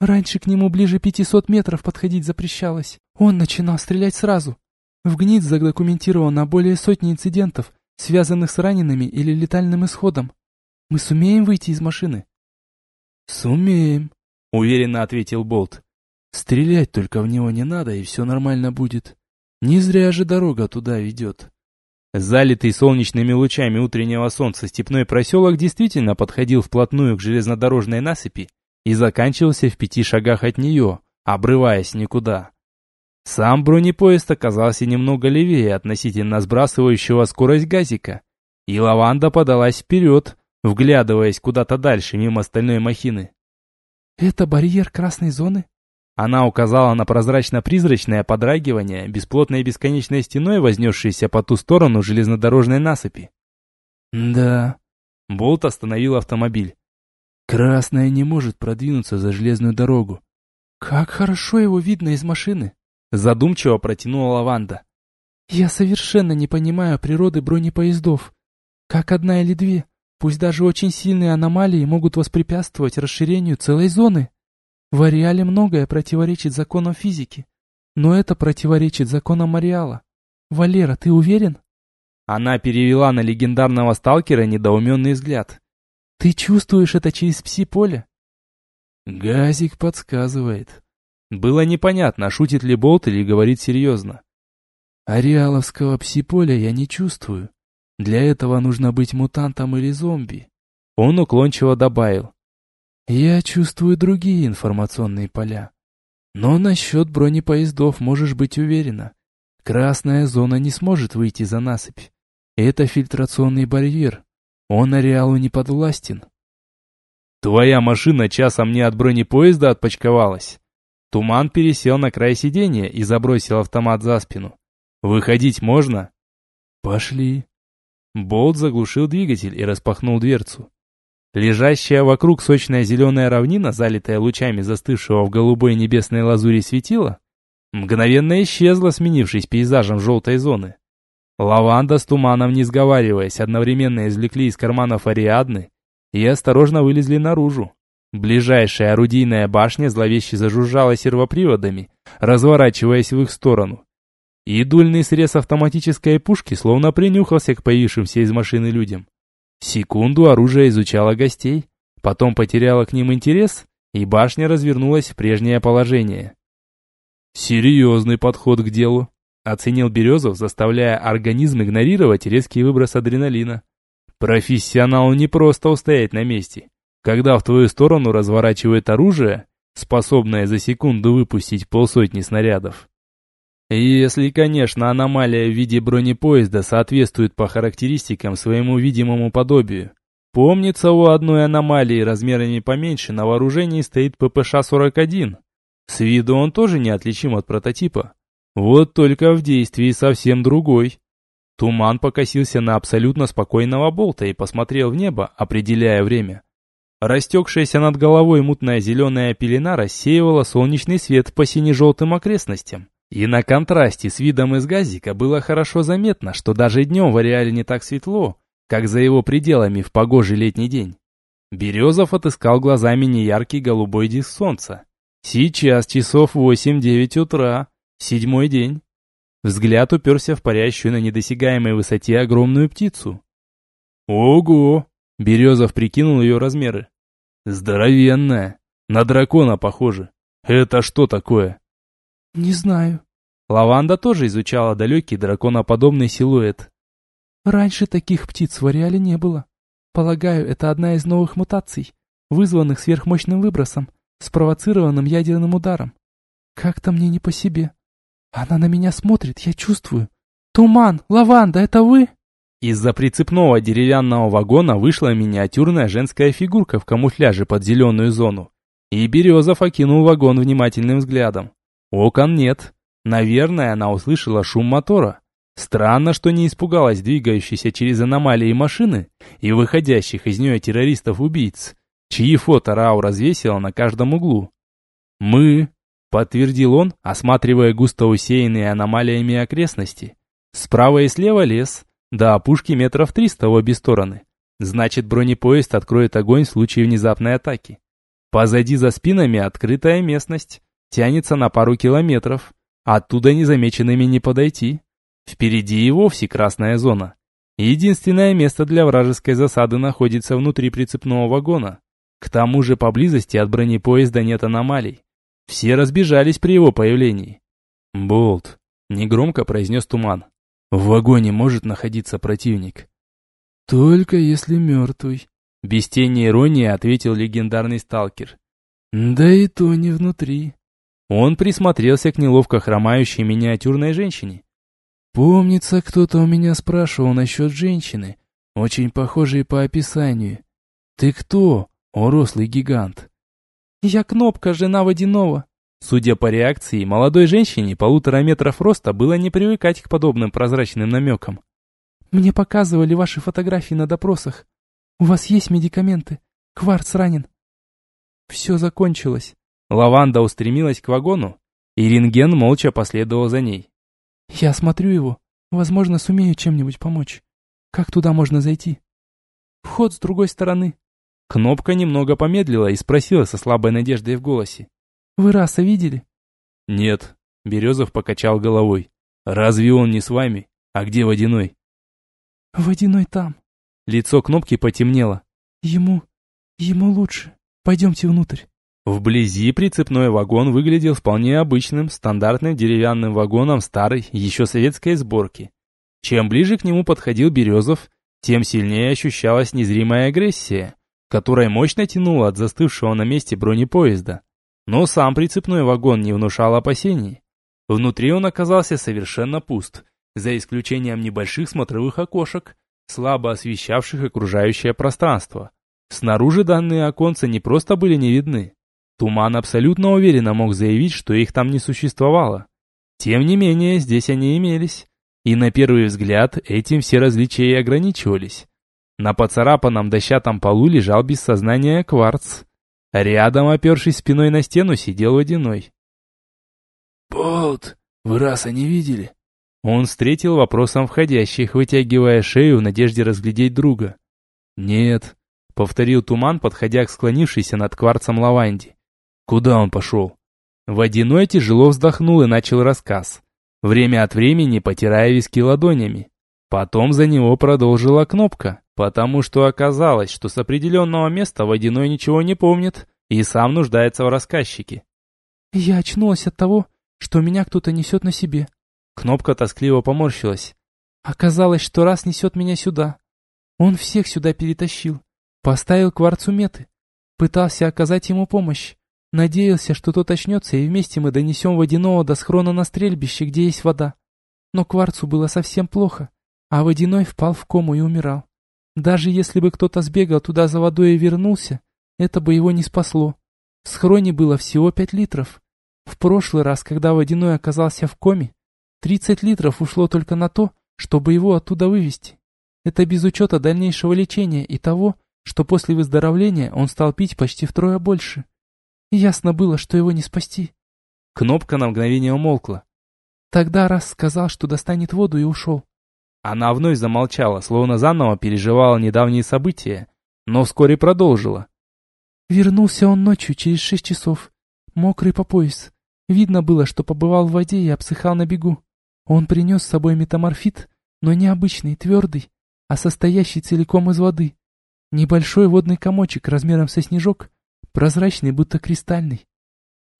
C: Раньше к нему ближе 500 метров подходить запрещалось. Он начинал стрелять сразу. В ГНИТ задокументировано более сотни инцидентов, связанных с ранеными или летальным исходом. Мы сумеем выйти из машины?
B: Сумеем, уверенно ответил Болт. Стрелять только в него не надо, и все нормально будет. Не зря же дорога туда ведет.
A: Залитый солнечными лучами утреннего солнца степной проселок действительно подходил вплотную к железнодорожной насыпи и заканчивался в пяти шагах от нее, обрываясь никуда. Сам бронепоезд оказался немного левее относительно сбрасывающего скорость газика, и лаванда подалась вперед, вглядываясь куда-то дальше, мимо стальной махины.
C: «Это барьер красной зоны?»
A: Она указала на прозрачно-призрачное подрагивание, бесплотной бесконечной стеной, вознесшейся по ту сторону железнодорожной насыпи.
B: «Да».
A: Болт остановил автомобиль.
B: «Красная не может продвинуться за железную дорогу».
C: «Как хорошо его видно из машины!»
A: Задумчиво протянула Лаванда.
C: «Я совершенно не понимаю природы бронепоездов. Как одна или две, пусть даже очень сильные аномалии могут воспрепятствовать расширению целой зоны. В ареале многое противоречит законам физики, но это противоречит законам ареала. Валера, ты уверен?»
A: Она перевела на легендарного сталкера недоуменный взгляд.
C: «Ты чувствуешь это через пси-поле?»
B: «Газик подсказывает»,
A: было непонятно, шутит ли Болт или говорит серьезно.
B: Ареаловского псиполя я не чувствую. Для этого нужно быть мутантом или зомби.
A: Он уклончиво добавил.
B: Я чувствую другие информационные поля. Но насчет бронепоездов можешь быть уверена. Красная зона не сможет выйти за насыпь. Это фильтрационный барьер. Он ареалу не подвластен.
A: Твоя машина часом не от бронепоезда отпочковалась. Туман пересел на край сиденья и забросил автомат за спину. «Выходить можно?»
B: «Пошли».
A: Болт заглушил двигатель и распахнул дверцу. Лежащая вокруг сочная зеленая равнина, залитая лучами застывшего в голубой небесной лазури светила, мгновенно исчезла, сменившись пейзажем желтой зоны. Лаванда с туманом, не сговариваясь, одновременно извлекли из карманов Ариадны и осторожно вылезли наружу. Ближайшая орудийная башня зловеще зажужжала сервоприводами, разворачиваясь в их сторону. И дульный срез автоматической пушки словно принюхался к появившимся из машины людям. Секунду оружие изучало гостей, потом потеряло к ним интерес, и башня развернулась в прежнее положение. «Серьезный подход к делу», — оценил Березов, заставляя организм игнорировать резкий выброс адреналина. «Профессионалу не просто устоять на месте» когда в твою сторону разворачивает оружие, способное за секунду выпустить полсотни снарядов. Если, конечно, аномалия в виде бронепоезда соответствует по характеристикам своему видимому подобию. Помнится, у одной аномалии размерами поменьше на вооружении стоит ППШ-41. С виду он тоже неотличим от прототипа. Вот только в действии совсем другой. Туман покосился на абсолютно спокойного болта и посмотрел в небо, определяя время. Растекшаяся над головой мутная зеленая пелена рассеивала солнечный свет по сине-желтым окрестностям. И на контрасте с видом из газика было хорошо заметно, что даже днем в ареале не так светло, как за его пределами в погожий летний день. Березов отыскал глазами неяркий голубой диск солнца. Сейчас часов восемь-девять утра, седьмой день. Взгляд уперся в парящую на недосягаемой высоте огромную птицу. «Ого!» — Березов прикинул ее размеры. Здоровенная. На дракона похоже. Это что такое?
C: Не знаю.
A: Лаванда тоже изучала далекий драконоподобный силуэт.
C: Раньше таких птиц в ареале не было. Полагаю, это одна из новых мутаций, вызванных сверхмощным выбросом, спровоцированным ядерным ударом. Как-то мне не по себе. Она на меня смотрит, я чувствую. Туман, лаванда, это вы?
A: Из-за прицепного деревянного вагона вышла миниатюрная женская фигурка в камуфляже под зеленую зону. И Березов окинул вагон внимательным взглядом. Окон нет. Наверное, она услышала шум мотора. Странно, что не испугалась двигающейся через аномалии машины и выходящих из нее террористов-убийц, чьи фото Рау развесила на каждом углу. «Мы», — подтвердил он, осматривая густо усеянные аномалиями окрестности. «Справа и слева лес, до опушки метров триста в обе стороны. Значит, бронепоезд откроет огонь в случае внезапной атаки. Позади за спинами открытая местность, тянется на пару километров, оттуда незамеченными не подойти». Впереди и вовсе красная зона. Единственное место для вражеской засады находится внутри прицепного вагона. К тому же поблизости от бронепоезда нет аномалий. Все разбежались при его появлении. «Болт», — негромко произнес Туман. «В вагоне может находиться противник».
B: «Только если мертвый», —
A: без тени иронии ответил легендарный сталкер.
B: «Да и то не внутри».
A: Он присмотрелся к неловко хромающей миниатюрной женщине.
B: Помнится, кто-то у меня спрашивал насчет женщины, очень похожей по описанию. Ты кто, о рослый гигант?
C: Я Кнопка, жена Водяного.
A: Судя по реакции, молодой женщине полутора метров роста было не привыкать к подобным прозрачным намекам.
C: Мне показывали ваши фотографии на допросах. У вас есть медикаменты. Кварц ранен. Все закончилось.
A: Лаванда устремилась к вагону, и рентген молча последовал за ней.
C: Я осмотрю его. Возможно, сумею чем-нибудь помочь. Как туда можно зайти? Вход с другой стороны.
A: Кнопка немного помедлила и спросила со слабой надеждой в голосе.
C: Вы раса видели?
A: Нет. Березов покачал головой. Разве он не с вами? А где Водяной?
C: Водяной там.
A: Лицо Кнопки потемнело.
C: Ему... ему лучше. Пойдемте внутрь.
A: Вблизи прицепной вагон выглядел вполне обычным, стандартным деревянным вагоном старой, еще советской сборки. Чем ближе к нему подходил Березов, тем сильнее ощущалась незримая агрессия, которая мощно тянула от застывшего на месте бронепоезда. Но сам прицепной вагон не внушал опасений. Внутри он оказался совершенно пуст, за исключением небольших смотровых окошек, слабо освещавших окружающее пространство. Снаружи данные оконца не просто были не видны, Туман абсолютно уверенно мог заявить, что их там не существовало. Тем не менее, здесь они имелись. И на первый взгляд этим все различия и ограничивались. На поцарапанном дощатом полу лежал без сознания кварц. Рядом, опершись спиной на стену, сидел водяной.
B: «Болт, вы раса не видели?»
A: Он встретил вопросом входящих, вытягивая шею в надежде разглядеть друга. «Нет», — повторил туман, подходя к склонившейся над кварцем лаванде. Куда он пошел? Водяной тяжело вздохнул и начал рассказ, время от времени потирая виски ладонями. Потом за него продолжила кнопка, потому что оказалось, что с определенного места Водяной ничего не помнит и сам нуждается в рассказчике.
C: «Я очнулась от того, что меня кто-то несет на себе».
A: Кнопка тоскливо поморщилась.
C: «Оказалось, что раз несет меня сюда. Он всех сюда перетащил, поставил кварцу меты, пытался оказать ему помощь, Надеялся, что тот очнется, и вместе мы донесем водяного до схрона на стрельбище, где есть вода. Но кварцу было совсем плохо, а водяной впал в кому и умирал. Даже если бы кто-то сбегал туда за водой и вернулся, это бы его не спасло. В схроне было всего пять литров. В прошлый раз, когда водяной оказался в коме, 30 литров ушло только на то, чтобы его оттуда вывести. Это без учета дальнейшего лечения и того, что после выздоровления он стал пить почти втрое больше. Ясно было, что его не спасти.
A: Кнопка на мгновение умолкла.
C: Тогда раз сказал, что достанет воду и ушел.
A: Она вновь замолчала, словно заново переживала недавние события, но вскоре продолжила.
C: Вернулся он ночью через шесть часов, мокрый по пояс. Видно было, что побывал в воде и обсыхал на бегу. Он принес с собой метаморфит, но не обычный, твердый, а состоящий целиком из воды. Небольшой водный комочек размером со снежок прозрачный, будто кристальный.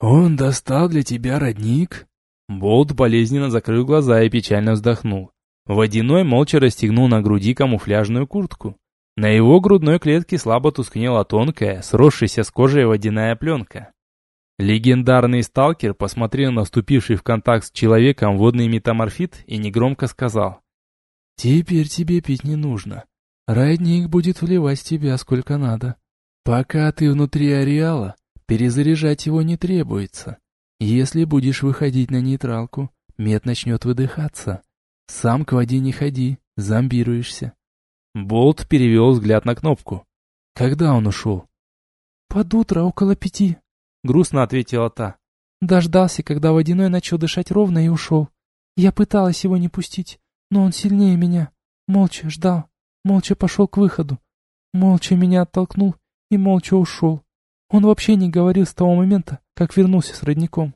B: «Он достал для тебя родник?»
A: Болт болезненно закрыл глаза и печально вздохнул. Водяной молча расстегнул на груди камуфляжную куртку. На его грудной клетке слабо тускнела тонкая, сросшаяся с кожей водяная пленка. Легендарный сталкер посмотрел на вступивший в контакт с человеком водный метаморфит и негромко сказал.
B: «Теперь тебе пить не нужно. Родник будет вливать в тебя сколько надо. Пока ты внутри ареала, перезаряжать его не требуется. Если будешь выходить на нейтралку, мед начнет выдыхаться. Сам к воде не ходи, зомбируешься.
A: Болт перевел взгляд на кнопку.
B: Когда он ушел?
C: Под утро, около пяти.
A: Грустно ответила та.
C: Дождался, когда водяной начал дышать ровно и ушел. Я пыталась его не пустить, но он сильнее меня. Молча ждал, молча пошел к выходу. Молча меня оттолкнул и молча ушел. Он вообще не говорил с того момента, как вернулся с родником.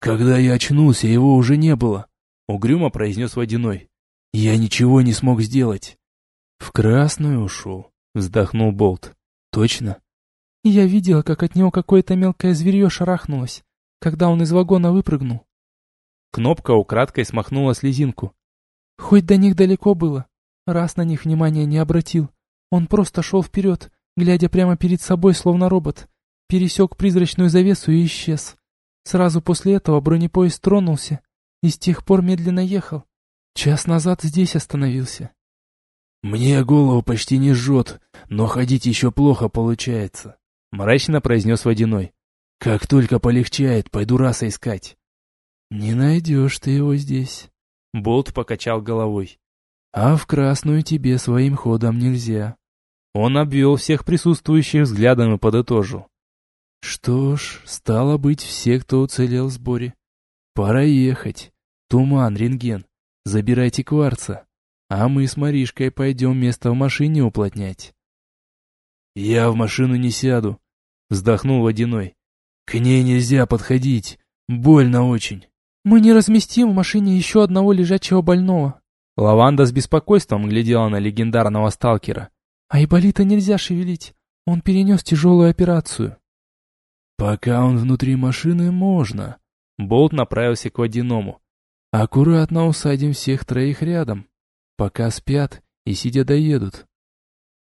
B: «Когда я очнулся, его уже не было», — угрюмо произнес Водяной. «Я ничего не смог сделать». «В красную ушел», — вздохнул Болт. «Точно?»
C: Я видела, как от него какое-то мелкое зверье шарахнулось, когда он из вагона выпрыгнул.
A: Кнопка украдкой смахнула слезинку.
C: Хоть до них далеко было, раз на них внимания не обратил. Он просто шел вперед, глядя прямо перед собой, словно робот. Пересек призрачную завесу и исчез. Сразу после этого бронепоезд тронулся и с тех пор медленно ехал. Час назад здесь остановился.
B: «Мне голову почти не жжет, но ходить еще плохо получается», — мрачно произнес Водяной. «Как только полегчает, пойду раса искать». «Не найдешь ты его здесь», —
A: Болт покачал головой.
B: «А в красную тебе своим ходом нельзя».
A: Он обвел всех присутствующих взглядом и подытожил.
B: «Что ж, стало быть, все, кто уцелел в сборе. Пора ехать. Туман, рентген. Забирайте кварца. А мы с Маришкой пойдем место в машине уплотнять». «Я в машину не сяду», — вздохнул Водяной. «К ней нельзя подходить. Больно очень».
C: «Мы не разместим в машине еще одного лежачего больного».
A: Лаванда с беспокойством глядела на легендарного сталкера.
C: «А Ипполита нельзя шевелить. Он перенес тяжелую операцию».
B: «Пока он внутри машины, можно».
A: Болт направился к водяному.
B: «Аккуратно усадим всех троих рядом, пока спят и сидя доедут».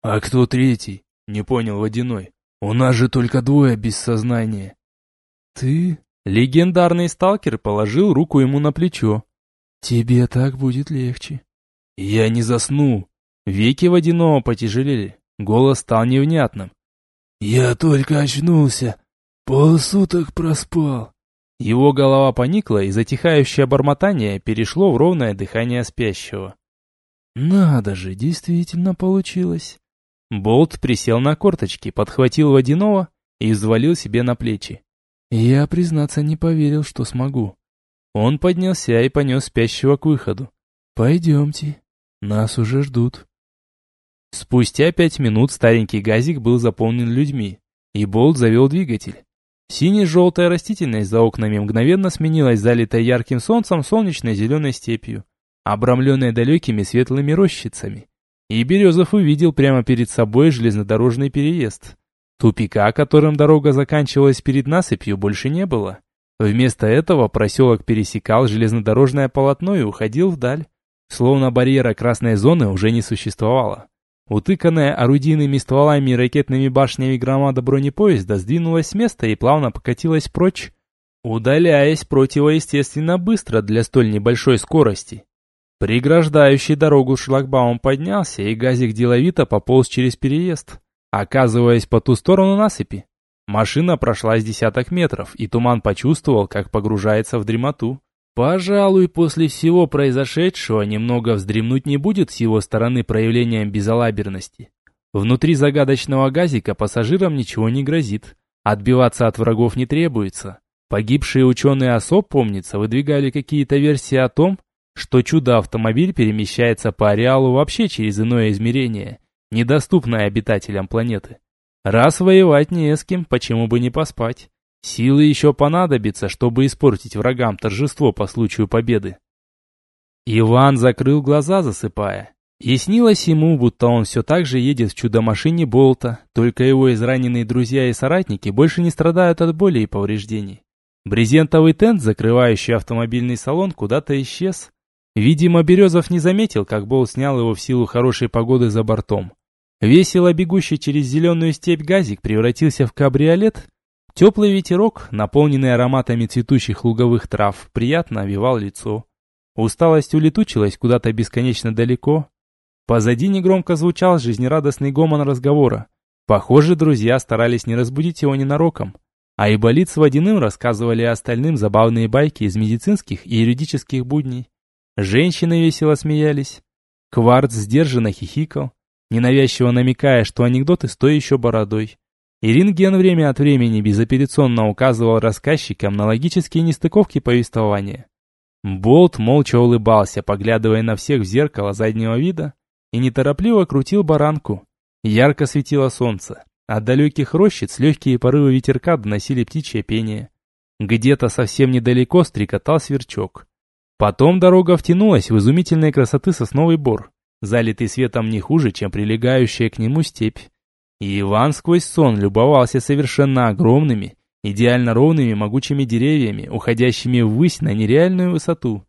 B: «А кто третий?» — не понял водяной. «У нас же только двое без сознания».
C: «Ты?»
A: Легендарный сталкер положил руку ему на плечо.
B: «Тебе так будет легче».
A: «Я не засну». Веки водяного потяжелели, голос стал невнятным.
B: «Я только очнулся, полсуток проспал».
A: Его голова поникла, и затихающее бормотание перешло в ровное дыхание спящего.
B: «Надо же, действительно получилось».
A: Болт присел на корточки, подхватил водяного и взвалил себе на плечи.
B: Я, признаться, не поверил, что смогу.
A: Он поднялся и понес спящего к выходу.
B: «Пойдемте, нас уже ждут».
A: Спустя пять минут старенький газик был заполнен людьми, и Болт завел двигатель. Сине-желтая растительность за окнами мгновенно сменилась залитой ярким солнцем солнечной зеленой степью, обрамленной далекими светлыми рощицами. И Березов увидел прямо перед собой железнодорожный переезд. Тупика, которым дорога заканчивалась перед насыпью, больше не было. Вместо этого проселок пересекал железнодорожное полотно и уходил вдаль. Словно барьера красной зоны уже не существовало. Утыканная орудийными стволами и ракетными башнями громада бронепоезда сдвинулась с места и плавно покатилась прочь, удаляясь противоестественно быстро для столь небольшой скорости. Преграждающий дорогу шлагбаум поднялся, и газик деловито пополз через переезд оказываясь по ту сторону насыпи. Машина прошла с десяток метров, и Туман почувствовал, как погружается в дремоту. Пожалуй, после всего произошедшего немного вздремнуть не будет с его стороны проявлением безалаберности. Внутри загадочного газика пассажирам ничего не грозит. Отбиваться от врагов не требуется. Погибшие ученые особ, помнится, выдвигали какие-то версии о том, что чудо-автомобиль перемещается по ареалу вообще через иное измерение недоступная обитателям планеты. Раз воевать не с кем, почему бы не поспать? Силы еще понадобятся, чтобы испортить врагам торжество по случаю победы. Иван закрыл глаза, засыпая. И снилось ему, будто он все так же едет в чудо-машине Болта, только его израненные друзья и соратники больше не страдают от боли и повреждений. Брезентовый тент, закрывающий автомобильный салон, куда-то исчез. Видимо, Березов не заметил, как Болт снял его в силу хорошей погоды за бортом. Весело бегущий через зеленую степь газик превратился в кабриолет. Теплый ветерок, наполненный ароматами цветущих луговых трав, приятно овивал лицо. Усталость улетучилась куда-то бесконечно далеко. Позади негромко звучал жизнерадостный гомон разговора. Похоже, друзья старались не разбудить его ненароком. А Иболит с Водяным рассказывали остальным забавные байки из медицинских и юридических будней. Женщины весело смеялись. Кварц сдержанно хихикал, ненавязчиво намекая, что анекдоты с еще бородой. И рентген время от времени безапелляционно указывал рассказчикам на логические нестыковки повествования. Болт молча улыбался, поглядывая на всех в зеркало заднего вида, и неторопливо крутил баранку. Ярко светило солнце. От далеких рощиц легкие порывы ветерка доносили птичье пение. Где-то совсем недалеко стрекотал сверчок. Потом дорога втянулась в изумительной красоты сосновый бор, залитый светом не хуже, чем прилегающая к нему степь. И Иван сквозь сон любовался совершенно огромными, идеально ровными могучими деревьями, уходящими ввысь на нереальную высоту.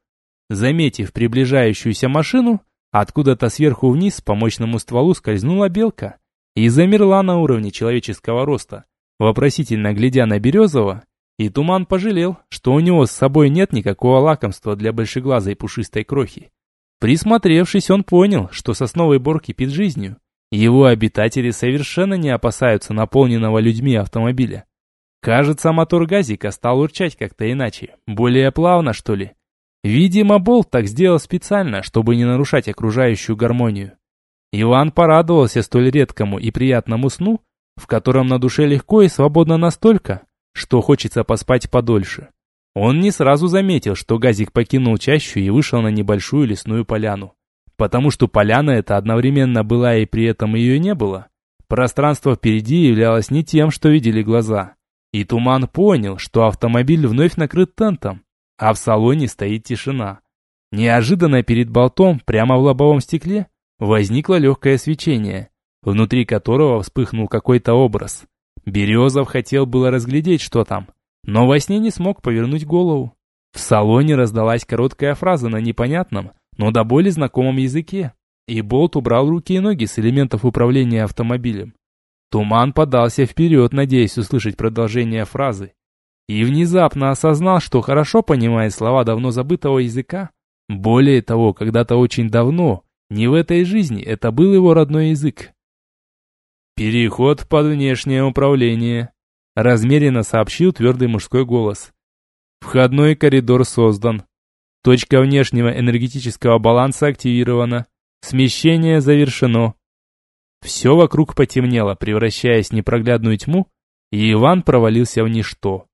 A: Заметив приближающуюся машину, откуда-то сверху вниз по мощному стволу скользнула белка и замерла на уровне человеческого роста, вопросительно глядя на Березова, и Туман пожалел, что у него с собой нет никакого лакомства для большеглазой пушистой крохи. Присмотревшись, он понял, что сосновый бор кипит жизнью. Его обитатели совершенно не опасаются наполненного людьми автомобиля. Кажется, мотор газика стал урчать как-то иначе, более плавно, что ли. Видимо, Болт так сделал специально, чтобы не нарушать окружающую гармонию. Иван порадовался столь редкому и приятному сну, в котором на душе легко и свободно настолько, что хочется поспать подольше. Он не сразу заметил, что газик покинул чащу и вышел на небольшую лесную поляну. Потому что поляна эта одновременно была и при этом ее не было. Пространство впереди являлось не тем, что видели глаза. И Туман понял, что автомобиль вновь накрыт тентом, а в салоне стоит тишина. Неожиданно перед болтом, прямо в лобовом стекле, возникло легкое свечение, внутри которого вспыхнул какой-то образ. Березов хотел было разглядеть, что там, но во сне не смог повернуть голову. В салоне раздалась короткая фраза на непонятном, но до боли знакомом языке, и Болт убрал руки и ноги с элементов управления автомобилем. Туман подался вперед, надеясь услышать продолжение фразы. И внезапно осознал, что хорошо понимает слова давно забытого языка. Более того, когда-то очень давно, не в этой жизни, это был его родной язык. «Переход под внешнее управление», — размеренно сообщил твердый мужской голос. «Входной коридор создан. Точка внешнего энергетического баланса активирована. Смещение завершено. Все вокруг потемнело, превращаясь в непроглядную тьму, и Иван провалился в ничто.